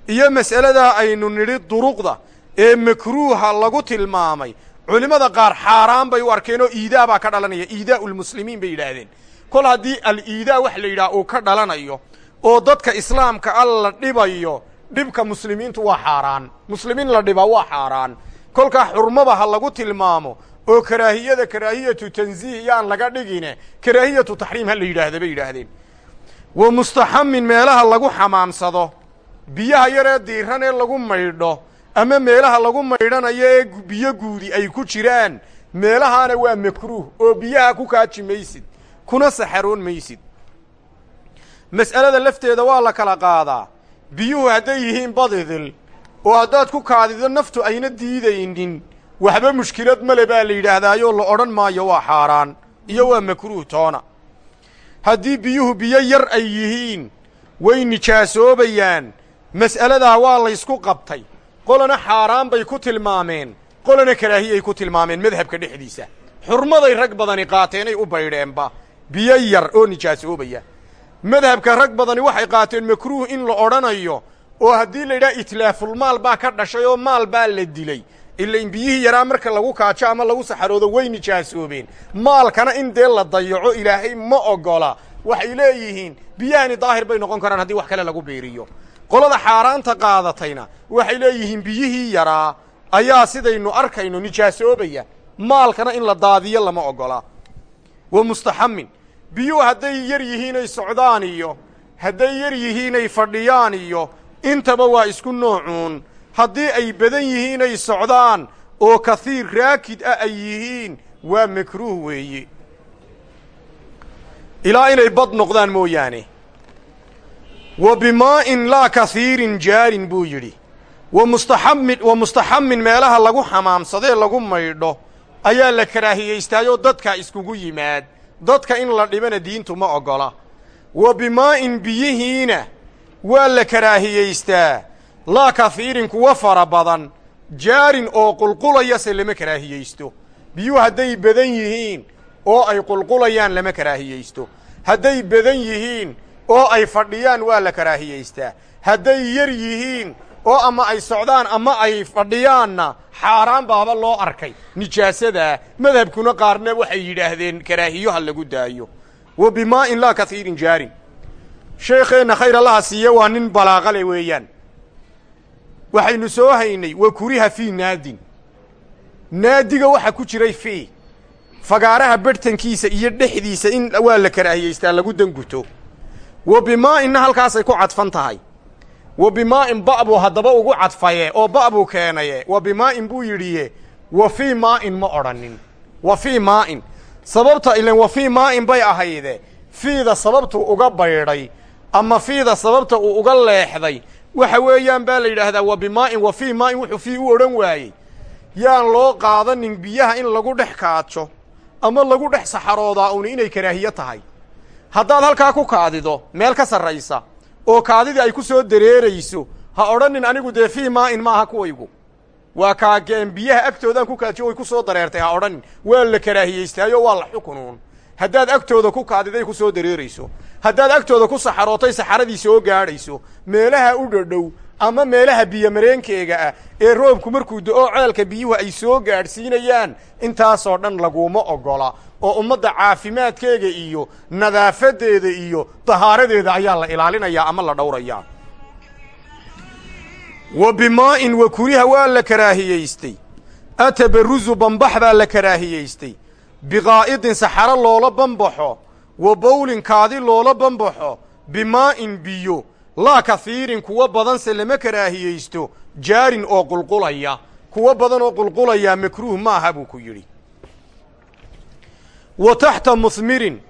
iyo mas'aladaa aynu nidhi duruqda ee makruuha lagu tilmaamay. Culimmada qaar xaaraan bay u arkeen oo iidaa baa ka dhalanaya iidaa'u lmuslimiin bay yidhaahdeen. Kol haddii al-iidaa wax la yidhaha uu ka dhalanayo oo dadka islaamka al la dhibayo dhibka muslimiintu waa xaaraan. Muslimiin la dhibaa waa xaaraan. Kolkaa xurmaba ha lagu tilmaamo oo karaahiyada karaahiyatu tansiih yaan laga dhigine karaahiyatu taxriim ha la yidhaahda bay yidhaahdeen. Wa mustaxamin meelaha lagu xamaamsado biyaha yaree diiran ee lagu maydho ama meelaha lagu maydhanayo ee biyo guudi ay ku jiraan. Meelahaana waa makruuh oo biyaha ku kaaji maysid kuna saxaroon maysid. Mas'alada lafteeda waa la kala qaadaa. Biyuhu hadday yihiin badidil oo haddaad ku kaadido naftu ayna diidaynin waxba mushkilad male baa la yidhaahdaayoo la odhan maayo waa xaaraan iyo waa makruuh toona. Haddii biyuhu biyo yar ay yihiin way nijaasoobayaan mas'aladaa waa laysku qabtay. Qolana xaaraan bay ku tilmaameen. Qolana karaahiyay ku tilmaameen madhabka dhexdiisa. Xurmaday rag badani qaateenay u baydheenba. Biyo yar oo nijaasoobaya. Madhabka rag badani waxay qaateen makruuh in la odhanayo oo haddii la yidhaha itlaafulmaal baa ka dhashay oo maal baa la dilay. Ilain biyihii yaraa marka lagu kaajo ama lagu saxaroodo way nijaasoobeen. Maalkana in dee la dayaco ilaahay ma ogola. Waxay leeyihiin biyahani daahir bay noqon karaan haddii wax kale lagu beeriyo qolada xaaraanta qaadatayna waxay leeyihiin biyihii yaraa ayaa sidaynu arkayno nijaasoobaya maalkana in la daadiyo lama ogola. Wa mustaxamin biyuhu hadday yar yihiinay socdaan iyo hadday yar yihiinay fadhiyaan iyo intaba waa isku noocuun. Haddii ay badan yihiinay socdaan oo kahiir raakid ah ay yihiin waa makruuh weeye ilaa inay bad noqdaan mooyaane wa bimaa'in laa kahiirin jaarin buu yidhi wa mustaxamin wa mustaxamin meelaha lagu xamaamsadee lagu maydho ayaa la karaahiyaystaayo dadka iskugu yimaad dadka in la dhibana diintu ma oggola wa bimaa'in biyihiina waa la karaahiyaystaa laa kahiirin kuwa fara badan jaarin oo qulqulaya se lama karaahiyaysto biyuhu hadday badan yihiin oo ay qulqulayaan lama karaahiyaysto hadday badan yihiin oo ay fadhiyaan waa la karaahiyaystaa hadday yar yihiin oo ama ay socdaan ama ay fadhiyaanna xaaraan baaba loo arkay. Nijaasadaa madhabkuna qaarna waxay yidhaahdeen karaahiyo ha lagu daayo. Wa bimaa'in laa kahiirin jaarin. Sheekheenna khayr allaha siiye waa nin balaaqale weeyaan. Waxaynu soo haynay wa kuriha fii naadin. Naadiga waxa ku jiray fii fagaaraha bedhtankiisa iyo dhexdiisa in waa la karaahiyaystaa lagu danguto wa bimaa'inna halkaasay ku cadfan tahay. Wa bimaa'in ba' buu haddaba ugu cadfaye oo ba' buu keenaye wa bimaa'in buu yidhiye wa fii maa'in ma odhanin wa fii maa'in sababta ilan wa fii maa'in bay ahayde fiida sababtuu uga baydhay ama fiida sababta uu uga leexday waxa weeyaan baa la yidhaahdaa wa bimaa'in wa fii maa'in wuxuu fii u odhan waayey. Yaan loo qaadanin biyaha in lagu dhex kaajo ama lagu dhex saxaroodaa uun inay karaahiyo tahay haddaad halkaa ku kaadido meel ka sarraysa oo kaadidii ay ku soo dareerayso ha odhanin anigu dee fii maa'in ma aha kuwaygu. Waa kaageen biyaha agtoodaan ku kaajiyo way ku soo dareertay ha odhanin waa la karaahiyaystaayo waa la xukunuun. Haddaad agtooda ku kaadiday ku soo dareerayso. Haddaad agtooda ku saxarootay saxaradii soo gaadhayso. Meelaha u dhadhow ama meelaha biyomareenkeega ah ee roobku markuu do-o ceelka biyuhu ay soo gaadhsiinayaan intaasoo dhan laguma oggola oo ummadda caafimaadkeega iyo nadaafadeeda iyo dahaaradeeda ayaa la ilaalinayaa ama la dhowrayaa wa bimaa'in wa kuriha waa la karaahiyaystay atabarusu bambax baa la karaahiyaystay biqaa'idin saxaro loola bambaxo wa bowlin kaadi loola bambaxo bimaa'in biyo laa kahiirin kuwa badanse lama karaahiyaysto jaarin oo qulqulaya. Kuwa badan oo qulqulaya makruuh ma aha buu ku yidhi wa taxta muhmirin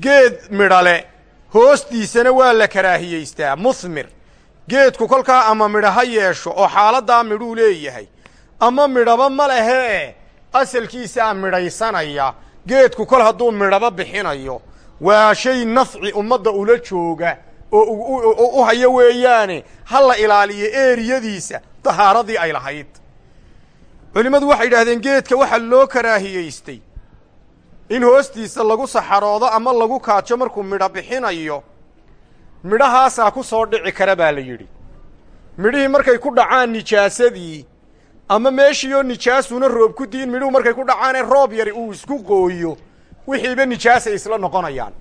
geed midhale. Hoostiisana waa la karaahiyaystaa muhmir geedku kolkaa ama midho ha yeesho oo xaaladdaa midhuu leeyahay. Ama midhaba ma lehee asalkiisaa midhaysanaya. Geedku kol hadduu midhaba bixinayo waa shay nafci ummadda ula jooga oo u hayo weeyaane. Ha la ilaaliyo eeriyadiisa dahaaradii ay lahayd. Culimmadu waxay yidhaahdeen geedka waxaa loo karaahiyaystay in hoostiisa lagu saxaroodo ama lagu kaajo markuu midho bixinayo midhahaasaa ku soo dhici kara baa la yidhi. Midhihii markay ku dhacaan nijaasadii ama meeshiioo nijaasuna roob ku diin midhuhu markay ku dhacaanee roob yari uu isku qooyo wixiiba nijaasay isla noqonayaan.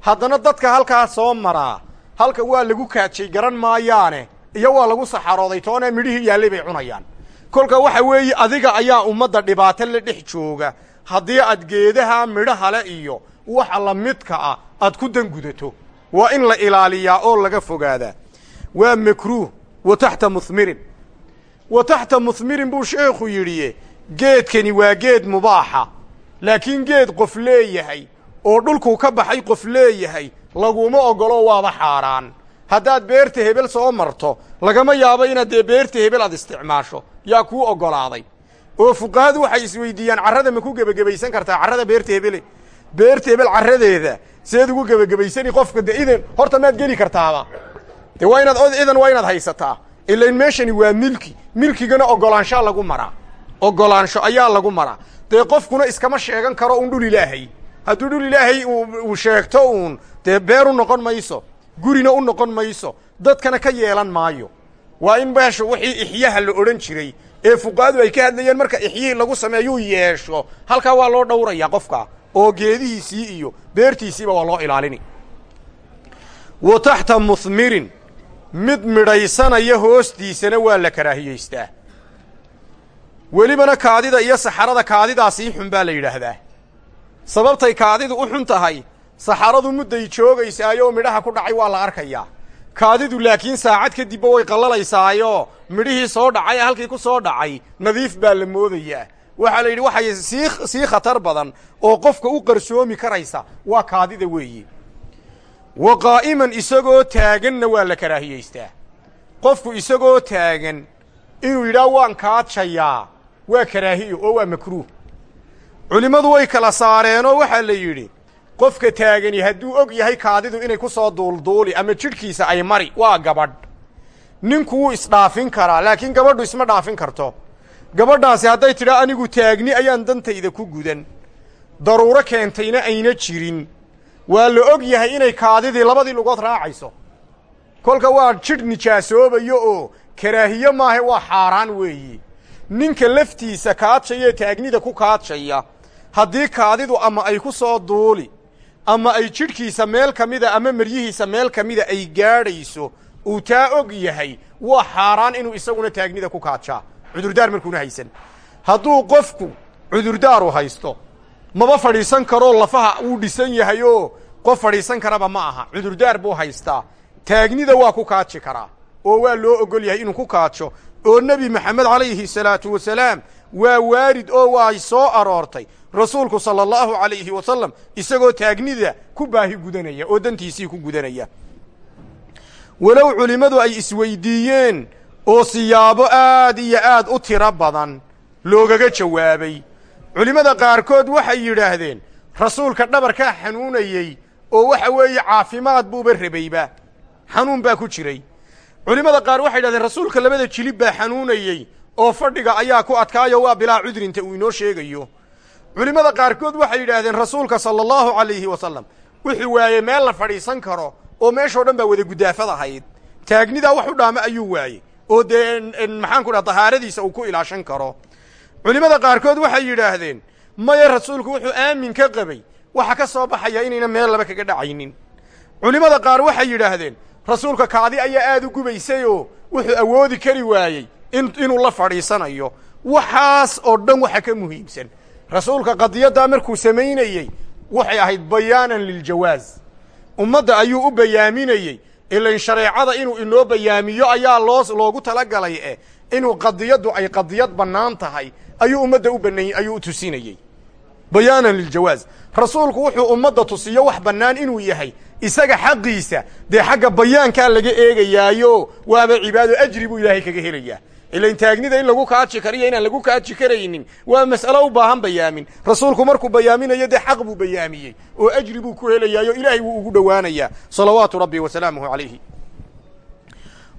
Haddana dadka halkaa soo maraa halka waa lagu kaajay garan maayaane iyo waa lagu saxarooday toonee midhihii yaallay bay cunayaan. Kolka waxa weeye adiga ayaa ummadda dhibaato la dhex jooga haddii aad geedaha midhahale iyo waxa la midka ah aad ku dangudato waa in la ilaaliyaa oo laga fogaadaa. Waa makruuh wa taxta muhmirin wa taxta muhmirin buu sheekhu yidhi geedkani waa geed mubaaxa. Laakiin geed qof leeyahay oo dhulkuu ka baxay qof leeyahay laguma oggolo waaba xaaraan. Haddaad beerta hebel soo marto lagama yaabo inaad dee beerta hebel aad isticmaasho. Yaa kuu oggolaaday oo fuqahadu waxay isweydiiyaan carrada ma ku gebagabaysan kartaa carrada beerta hebele. Beerta hebel carradeeda seed ugu gebagabaysani qofka de idan horta maad geli kartaaba. Dee waa inaad idan waa inaad haysataa. Ilain meeshani waa milki. Milkigana oggolaanshaa lagu maraa oggolaansho ayaa lagu maraa dee qofkuna iskama sheegan karo un dhul ilaahay. Hadduu dhul ilaahay uu sheegto uun dee beer u noqon mayso gurina u noqon mayso dadkana ka yeelan maayo. Waa in meesha wixii ixyaha la odhan jiray ee fuqahadu ay ka hadlayeen marka ixyihii lagu sameeyuu yeesho. Halkaa waa loo dhowrayaa qofka oo geedihiisii iyo beertiisiiba waa loo ilaalini. Wa taxta muhmirin mid midhaysanaya hoostiisana waa la karaahiyaystaa welibana kaadida iyo saxarada kaadidaasii xun baa la yidhaahdaa. Sababtay kaadidu u xun tahay saxaradu mudday joogaysaayoo midhaha ku dhacay waa la arkayaa kaadidu laakiin saacad kadibba way qallalaysaayoo midhihii soo dhacay ee halkii ku soo dhacay nadiif baa la moodayaa waxaa la yidhi waxay sii sii khatar badan oo qofka u qarsoomi karaysa. Waa kaadida weeye. Wa qaa'iman isagoo taaganna waa la karaahiyaystaa qofku isagoo taagan inuu yidhaah waan kaadjayaa waa karaahiyo oo waa makruuh. Culimmadu way kala saareenoo waxaa la yidhi qofka taagani hadduu og yahay kaadidu inay ku soo duulduuli ama jidhkiisa ay mari waa gabadh. Ninku wuu isdhaafin karaa laakiin gabadhu isma dhaafin karto. Gabadhaasi hadday tidhaa anigu taagni ayaan dantayda ku gudan. Daruuro keentayna ayna jirin. Waa la og yahay inay kaadidii labadii lugood raacayso. Kolka waa jidh nijaasoobayo oo karaahiye maahe waa xaaraan weeye ninka laftiisa kaadshayee taagnida ku kaadshaya haddii kaadidu ama ay ku soo duuli ama ay jidhkiisa meel ka mida ama maryihiisa meel ka mida ay gaadhayso uu taa og yahay waa xaaraan inuu isaguna taagnida ku kaadshaa cudurdaar markuuna haysan. Hadduu qofku cudurdaaru haysto maba fadhiisan karoo lafaha uu dhisan yahay oo qof fadhiisan karaba ma aha. Cudurdaar buu haystaa. Taagnida waa ku kaadji karaa. Oo waa loo ogol yahay inuu ku kaadsho oo nebi maxamed calayhi salaatu wasalaam waa waarid oo waa soo aroortay rasuulku sala allahu calayhi wasalam isagoo taagnida ku baahi gudanaya oo dantiisii ku gudanaya. Walow culimmadu ay isweydiiyeen oo siyaabo aad iyo aad u tiro badan loogaga jawaabay. Culimmada qaarkood waxay yidhaahdeen rasuulka dhabarkaa xanuunayey oo waxa weeye caafimaad buuba rabayba. Xanuun baa ku jiray. Culimmada qaar waxay yidhahdeen rasuulka labada jilib baa xanuunayey oo fadhiga ayaa ku adkaayo waa bilaa cudrinta uu inoo sheegayo culimmada qaarkood waxay yidhaahdeen rasuulka sala allahu calayhi wasalam wuxuu waayey meel la fadhiisan karo oo meeshoo dhan baa wada gudaafad ahayd. Taagnidaa wax u dhaama ayuu waayey oo dee maxaan ku dahaaradiisa uu ku ilaashan karo. Culimmada qaarkood waxay yidhaahdeen maya rasuulku wuxuu aamin ka qabay waxa ka soo baxaya inayna meel laba kaga dhacaynin. Culimmada qaar waxay yidhaahdeen rasuulka kaadi ayaa aad u gubaysayoo wuxuu awoodi kari waayey inuu la fadhiisanayo. Waxaas oo dhan waxa ka muhiimsan rasuulka qadiyaddaa markuu samaynayey waxay ahayd bayaanan liljawaaz ummadda ayuu u bayaaminayey ilain shareecada inuu inoo bayaamiyo ayaa loo loogu talagalay eh inuu qadiyaddu ay qadiyad bannaan tahay ayuu ummadda u banay ayuu u tusinayey bayaanan liljawaaz rasuulku wuxuu ummadda tusiyo wax bannaan inuu yahay. Isaga xaqiisa dee xagga bayaankaa laga eegayaayo waaba cibaado ajri buu ilaahay kaga helayaa ilain taagnida in lagu kaaji kariyo inaan lagu kaaji karaynin. Waa mas'alo u baahan bayaamin. Rasuulku markuu bayaaminayo dee xaq buu bayaamiyey oo ajri buu ku helayaayo ilaahay wuu ugu dhowaanayaa. Salawaatu rabbi wa salaamuhu calayhi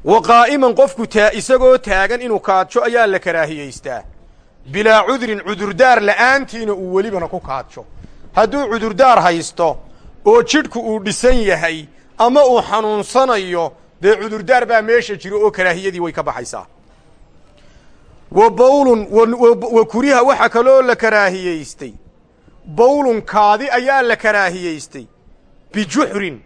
wa qaa'iman qofku taa isagoo taagan inuu kaadsho ayaa la karaahiyaystaa bilaa cudrin cudurdaar la'aantiina uu welibana ku kaadsho hadduu cudurdaar haysto oo jidhku uu dhisan yahay ama uu xanuunsanayo dee cudurdaar baa meesha jiro oo karaahiyadii way ka baxaysaa wa bawlun wa kuriha waxaa kaloo la karaahiyaystay bawlun kaadi ayaa la karaahiyaystay bijuxrin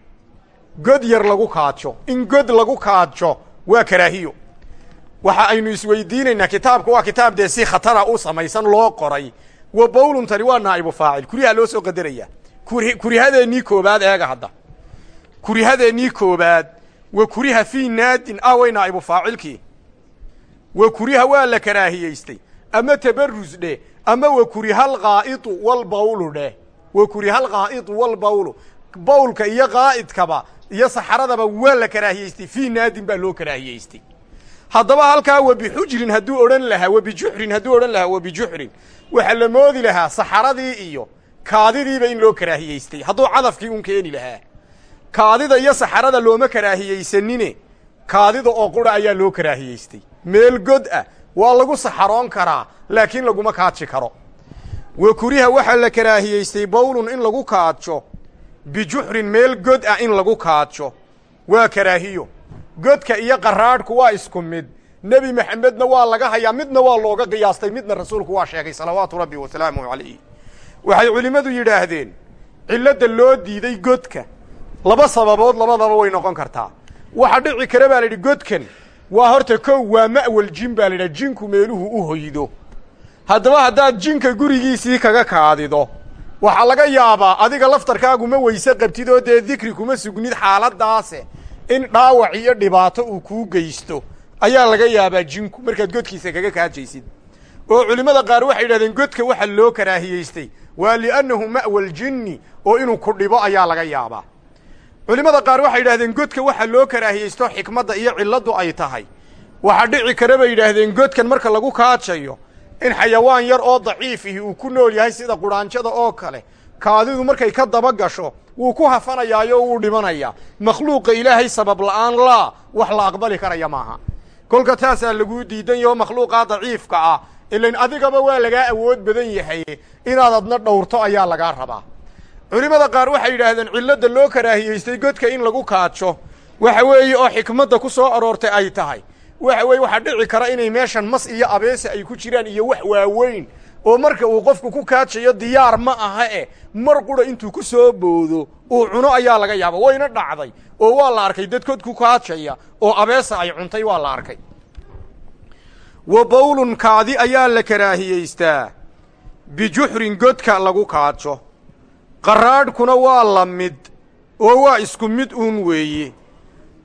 god yar lagu kaadsho in god lagu kaadsho waa karaahiyo. Waxa aynu isweydiinaynaa kitaabka waa kitaab dee si khatara u samaysan loo qoray. Wa bawlun tani waa naa'ibu faacil. Kuriha loo soo qadaraya. Kuri kurihadeennii koobaad eega hadda. Kurihadeennii koobaad. Wa kuriha fii naadin awey naa'ibu faacilkii wa kuriha waa la karaahiyeystay ama tabarus dheh ama wa kurihal qaa'idu walbawlu dheh wa kurihal qaa'idu walbawlu. Bawlka iyo qaa'idkaba iyo saxaradaba waa la karaahiyeystay fii naadin baa loo karaahiyeystay haddaba halkaa wabixujrin hadduu odhan lahaa wabijuxrin hadduu odhan lahaa wabijuxrin waxaa la moodi lahaa saxaradii iyo kaadidiiba in loo karaahiyeystay hadduu cadafkii un keeni lahaa. Kaadida iyo saxarada looma karaahiyeysanine kaadida oo qura ayaa loo karaahiyeystay meel god ah waa lagu saxaroon karaa laakiin laguma kaaji karo. Wa kuriha waxaa la karaahiyeystay bawlun in lagu kaajo bijuxrin meel god ah in lagu kaajo waa karaahiyo. Godka iyo qaraadhku waa isku mid. Nebi maxamedna waa laga hayaa midna waa looga qiyaastay midna rasuulku waa sheegay salawaatu rabbi wasalaamuhu calayh waxay culimmadu yidhaahdeen cilladda loo diiday godka laba sababood labadaba way noqon kartaa. Waxa dhici kara baa la yidhi godkan waa horta kow waa ma'wal jin baa la jinku meeluhu u hoydo. Haddaba haddaad jinka gurigiisii kaga kaadido waxaa laga yaabaa adiga laftarkaaguma weyse qabtid oo dee dikri kuma sugnid xaaladdaase. In dhaawac iyo dhibaato uu kuu geysto ayaa laga yaabaa jinku. Markaad godkiisa kaga kaajaysid. Oo culimmada qaar waxay yidhahdeen godka waxa loo karaahiyeystay waa li'annahu ma'wal jinni oo inuu ku dhibo ayaa laga yaabaa culimmada qaar waxay yidhahdeen godka waxa loo karaahiyeysto xikmadda iyo cilladdu ay tahay. Waxaa dhici kara bay yidhaahdeen godkan marka lagu kaajayo in xayawaan yar oo daciif ihi uu ku nool yahay sida qudhaanjada oo kale kaadidu markay ka daba gasho wuu ku hafanayaayo wuu dhimanayaa makhluuqa ilaahay sabab la'aan laa wax la aqbali karaya maaha. Kolka taasaa laguu diidan yaho makhluuqaa daciifka ah ilain adigaba waa lagaa awood badan yahay inaad adna dhowrto ayaa lagaa rabaa culimmada qaar waxay yidhaahdeen cilladda loo karaahiyeystay godka in lagu kaajo waxa weeye oo xikmadda ku soo aroortay ay tahay. Waxa weeye waxaa dhici kara inay meeshan mas iyo abeese ay ku jiraan iyo wax waaweyn oo marka uu qofku ku kaajayo diyaar ma aha e mar qura intuu ku soo boodo uu cuno ayaa laga yaaba wayna dhacday oo waa la arkay dadkood ku kaajaya oo abeesa ay cuntay waa la arkay. Wa bawlun kaadi ayaa la karaahiyeystaa bijuxrin godka lagu kaajo qaraadhkuna waa la mid oo waa isku mid uun weeye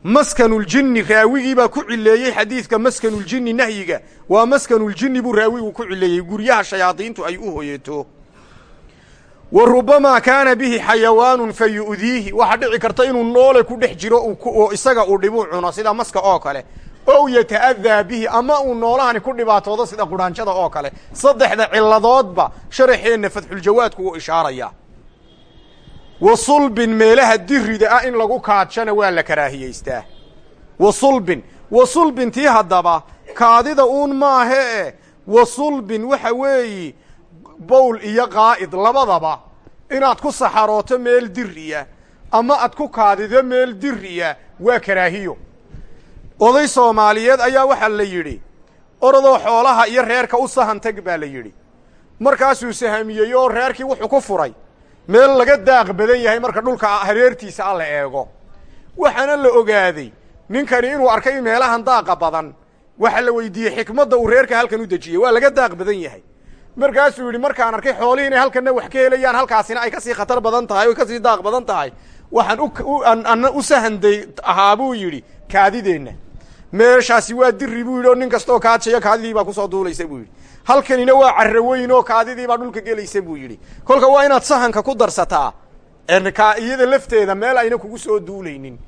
maskanuljinni raawigii baa ku cileeyey xadiidka maskanuljinni nahyiga. Waa maskanuljinni buu raawigu ku cileeyey guryaha shayaadiintu ay u hoyeeto wa rubamaa kaana bihi xayawaanun fa yu'diihi waxaa dhici karta inuu noole ku dhex jiro oo isaga uu dhibuu cuno sida maska oo kale. Ow yata'adaa bihi ama uu noolahani ku dhibaatoodo sida qudhaanjada oo kale. Saddexda cilladoodba sharaxeenna fadxuljawaadku wuu ishaarayaa wa sulbin meelaha dirida ah in lagu kaajana waa la karaahiyeystaa. Wa sulbin wa sulbin tii haddaba kaadida uun maahe e wa sulbin waxa weeyi bowl iyo qaa'id labadaba inaad ku saxarooto meel diriya ama aad ku kaadido meel diriya waa karaahiyo. Oday soomaaliyeed ayaa waxaa la yidhi orodoo xoolaha iyo reerka u sahan tag baa la yidhi. Markaasuu sahamiyey oo reerkii wuxuu ku furay meel laga daaq badan yahay marka dhulka hareertiisa a la eego. Waxaana la ogaaday ninkani inuu arkay meelahan daaqa badan. Waxaa la weydiiyey xikmadda uu reerka halkan u dejiyey waa laga daaq badan yahay. Markaasuu yidhi markaan arkay xoolihii inay halkanna wax ka helayaan halkaasina ay ka sii khatar badan tahay o ka sii daaq badan tahay. Waxaan ana u sahanday ahaa buu yidhi kaadideenna. Meeshaasi waa diri buu yidhi oo nin kastaoo kaajaya kaadidii baa ku soo duulaysa buu yidhi halkanina waa carro weyn oo kaadidii baa dhulka gelaysa buu yidhi. Kolka waa inaad sahanka ku darsataa iyada lafteeda meel ayna kugu soo duulaynin.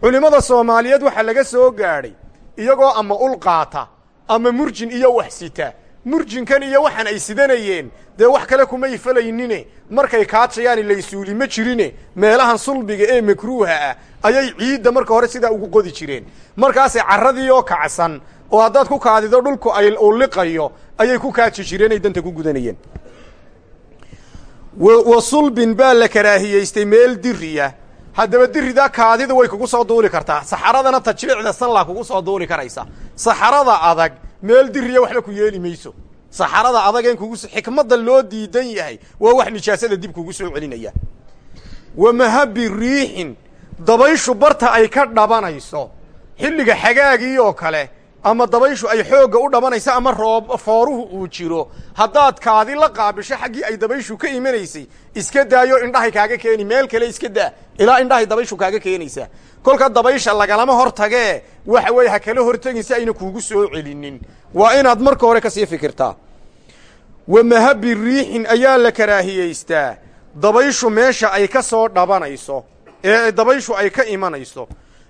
Culimmada soomaaliyeed waxaa laga soo gaadhay iyagoo ama ul qaata ama murjin iyo wax sita. Murjinkan iyo waxaan ay sidanayeen dee wax kale kumay falaynine markay kaajayaan ilaysuuli ma jirine. Meelahan sulbiga ee makruuha ah ayay ciidda marka hore sidaa ugu qodi jireen. Markaasay carradii oo kacsan oo haddaad ku kaadido dhulku ay uu liqayo ayay ku kaaji jireen ay danta ku gudanayeen. Wa sulbin baa la karaahiyeystay meel diriya. Haddaba diridaa kaadida way kugu soo duuli kartaa. Saxaradana tajriicda sanlaa kugu soo duuli karaysa. Saxarada adag meel diriya waxba ku yeeli mayso. Saxarada adag een kugu xikmadda loo diidan yahay waa wax nijaasada dib kugu soo celinaya. Wa mahabi riixin dabayshu barta ay ka dhabanayso. Xilliga xagaagii oo kale ama dabayshu ay xoogga u dhabanaysa ama roob fooruhu uu jiro. Haddaad kaadi la qaabisho xaggii ay dabayshu ka imanaysay iska daayo indhahay kaaga keeni meel kale iska daa ilaa indhahay dabayshu kaaga keenaysaa kolka dabaysha lagalama hor tagee waxa weeye ha kala hortegin si ayna kuugu soo celinin. Waa inaad marka hore ka sii fikirtaa. Wa mahabi riixin ayaa la karaahiyeystaa. Dabayshu meesha ay ka soo dhabanayso ee dabayshu ay ka imanayso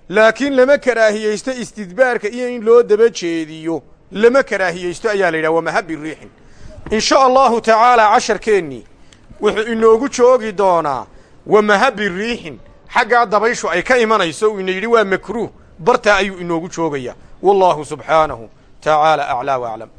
laakiin lama karaahiyeysto istidbaarka iyo in loo daba jeediyo. Lama karaahiyeysto ayaa la yidhaha wa mahabi riixin. In sha allahu tacaalaa casharkeennii wuxuu inoogu joogi doonaa wa mahabi riixin. Xaggaa dabayshu ay ka imanayso uu ina yidhi waa makruuh. Bartaa ayuu inoogu joogayaa wallaahu subxaanahu tacaala aclaa waclam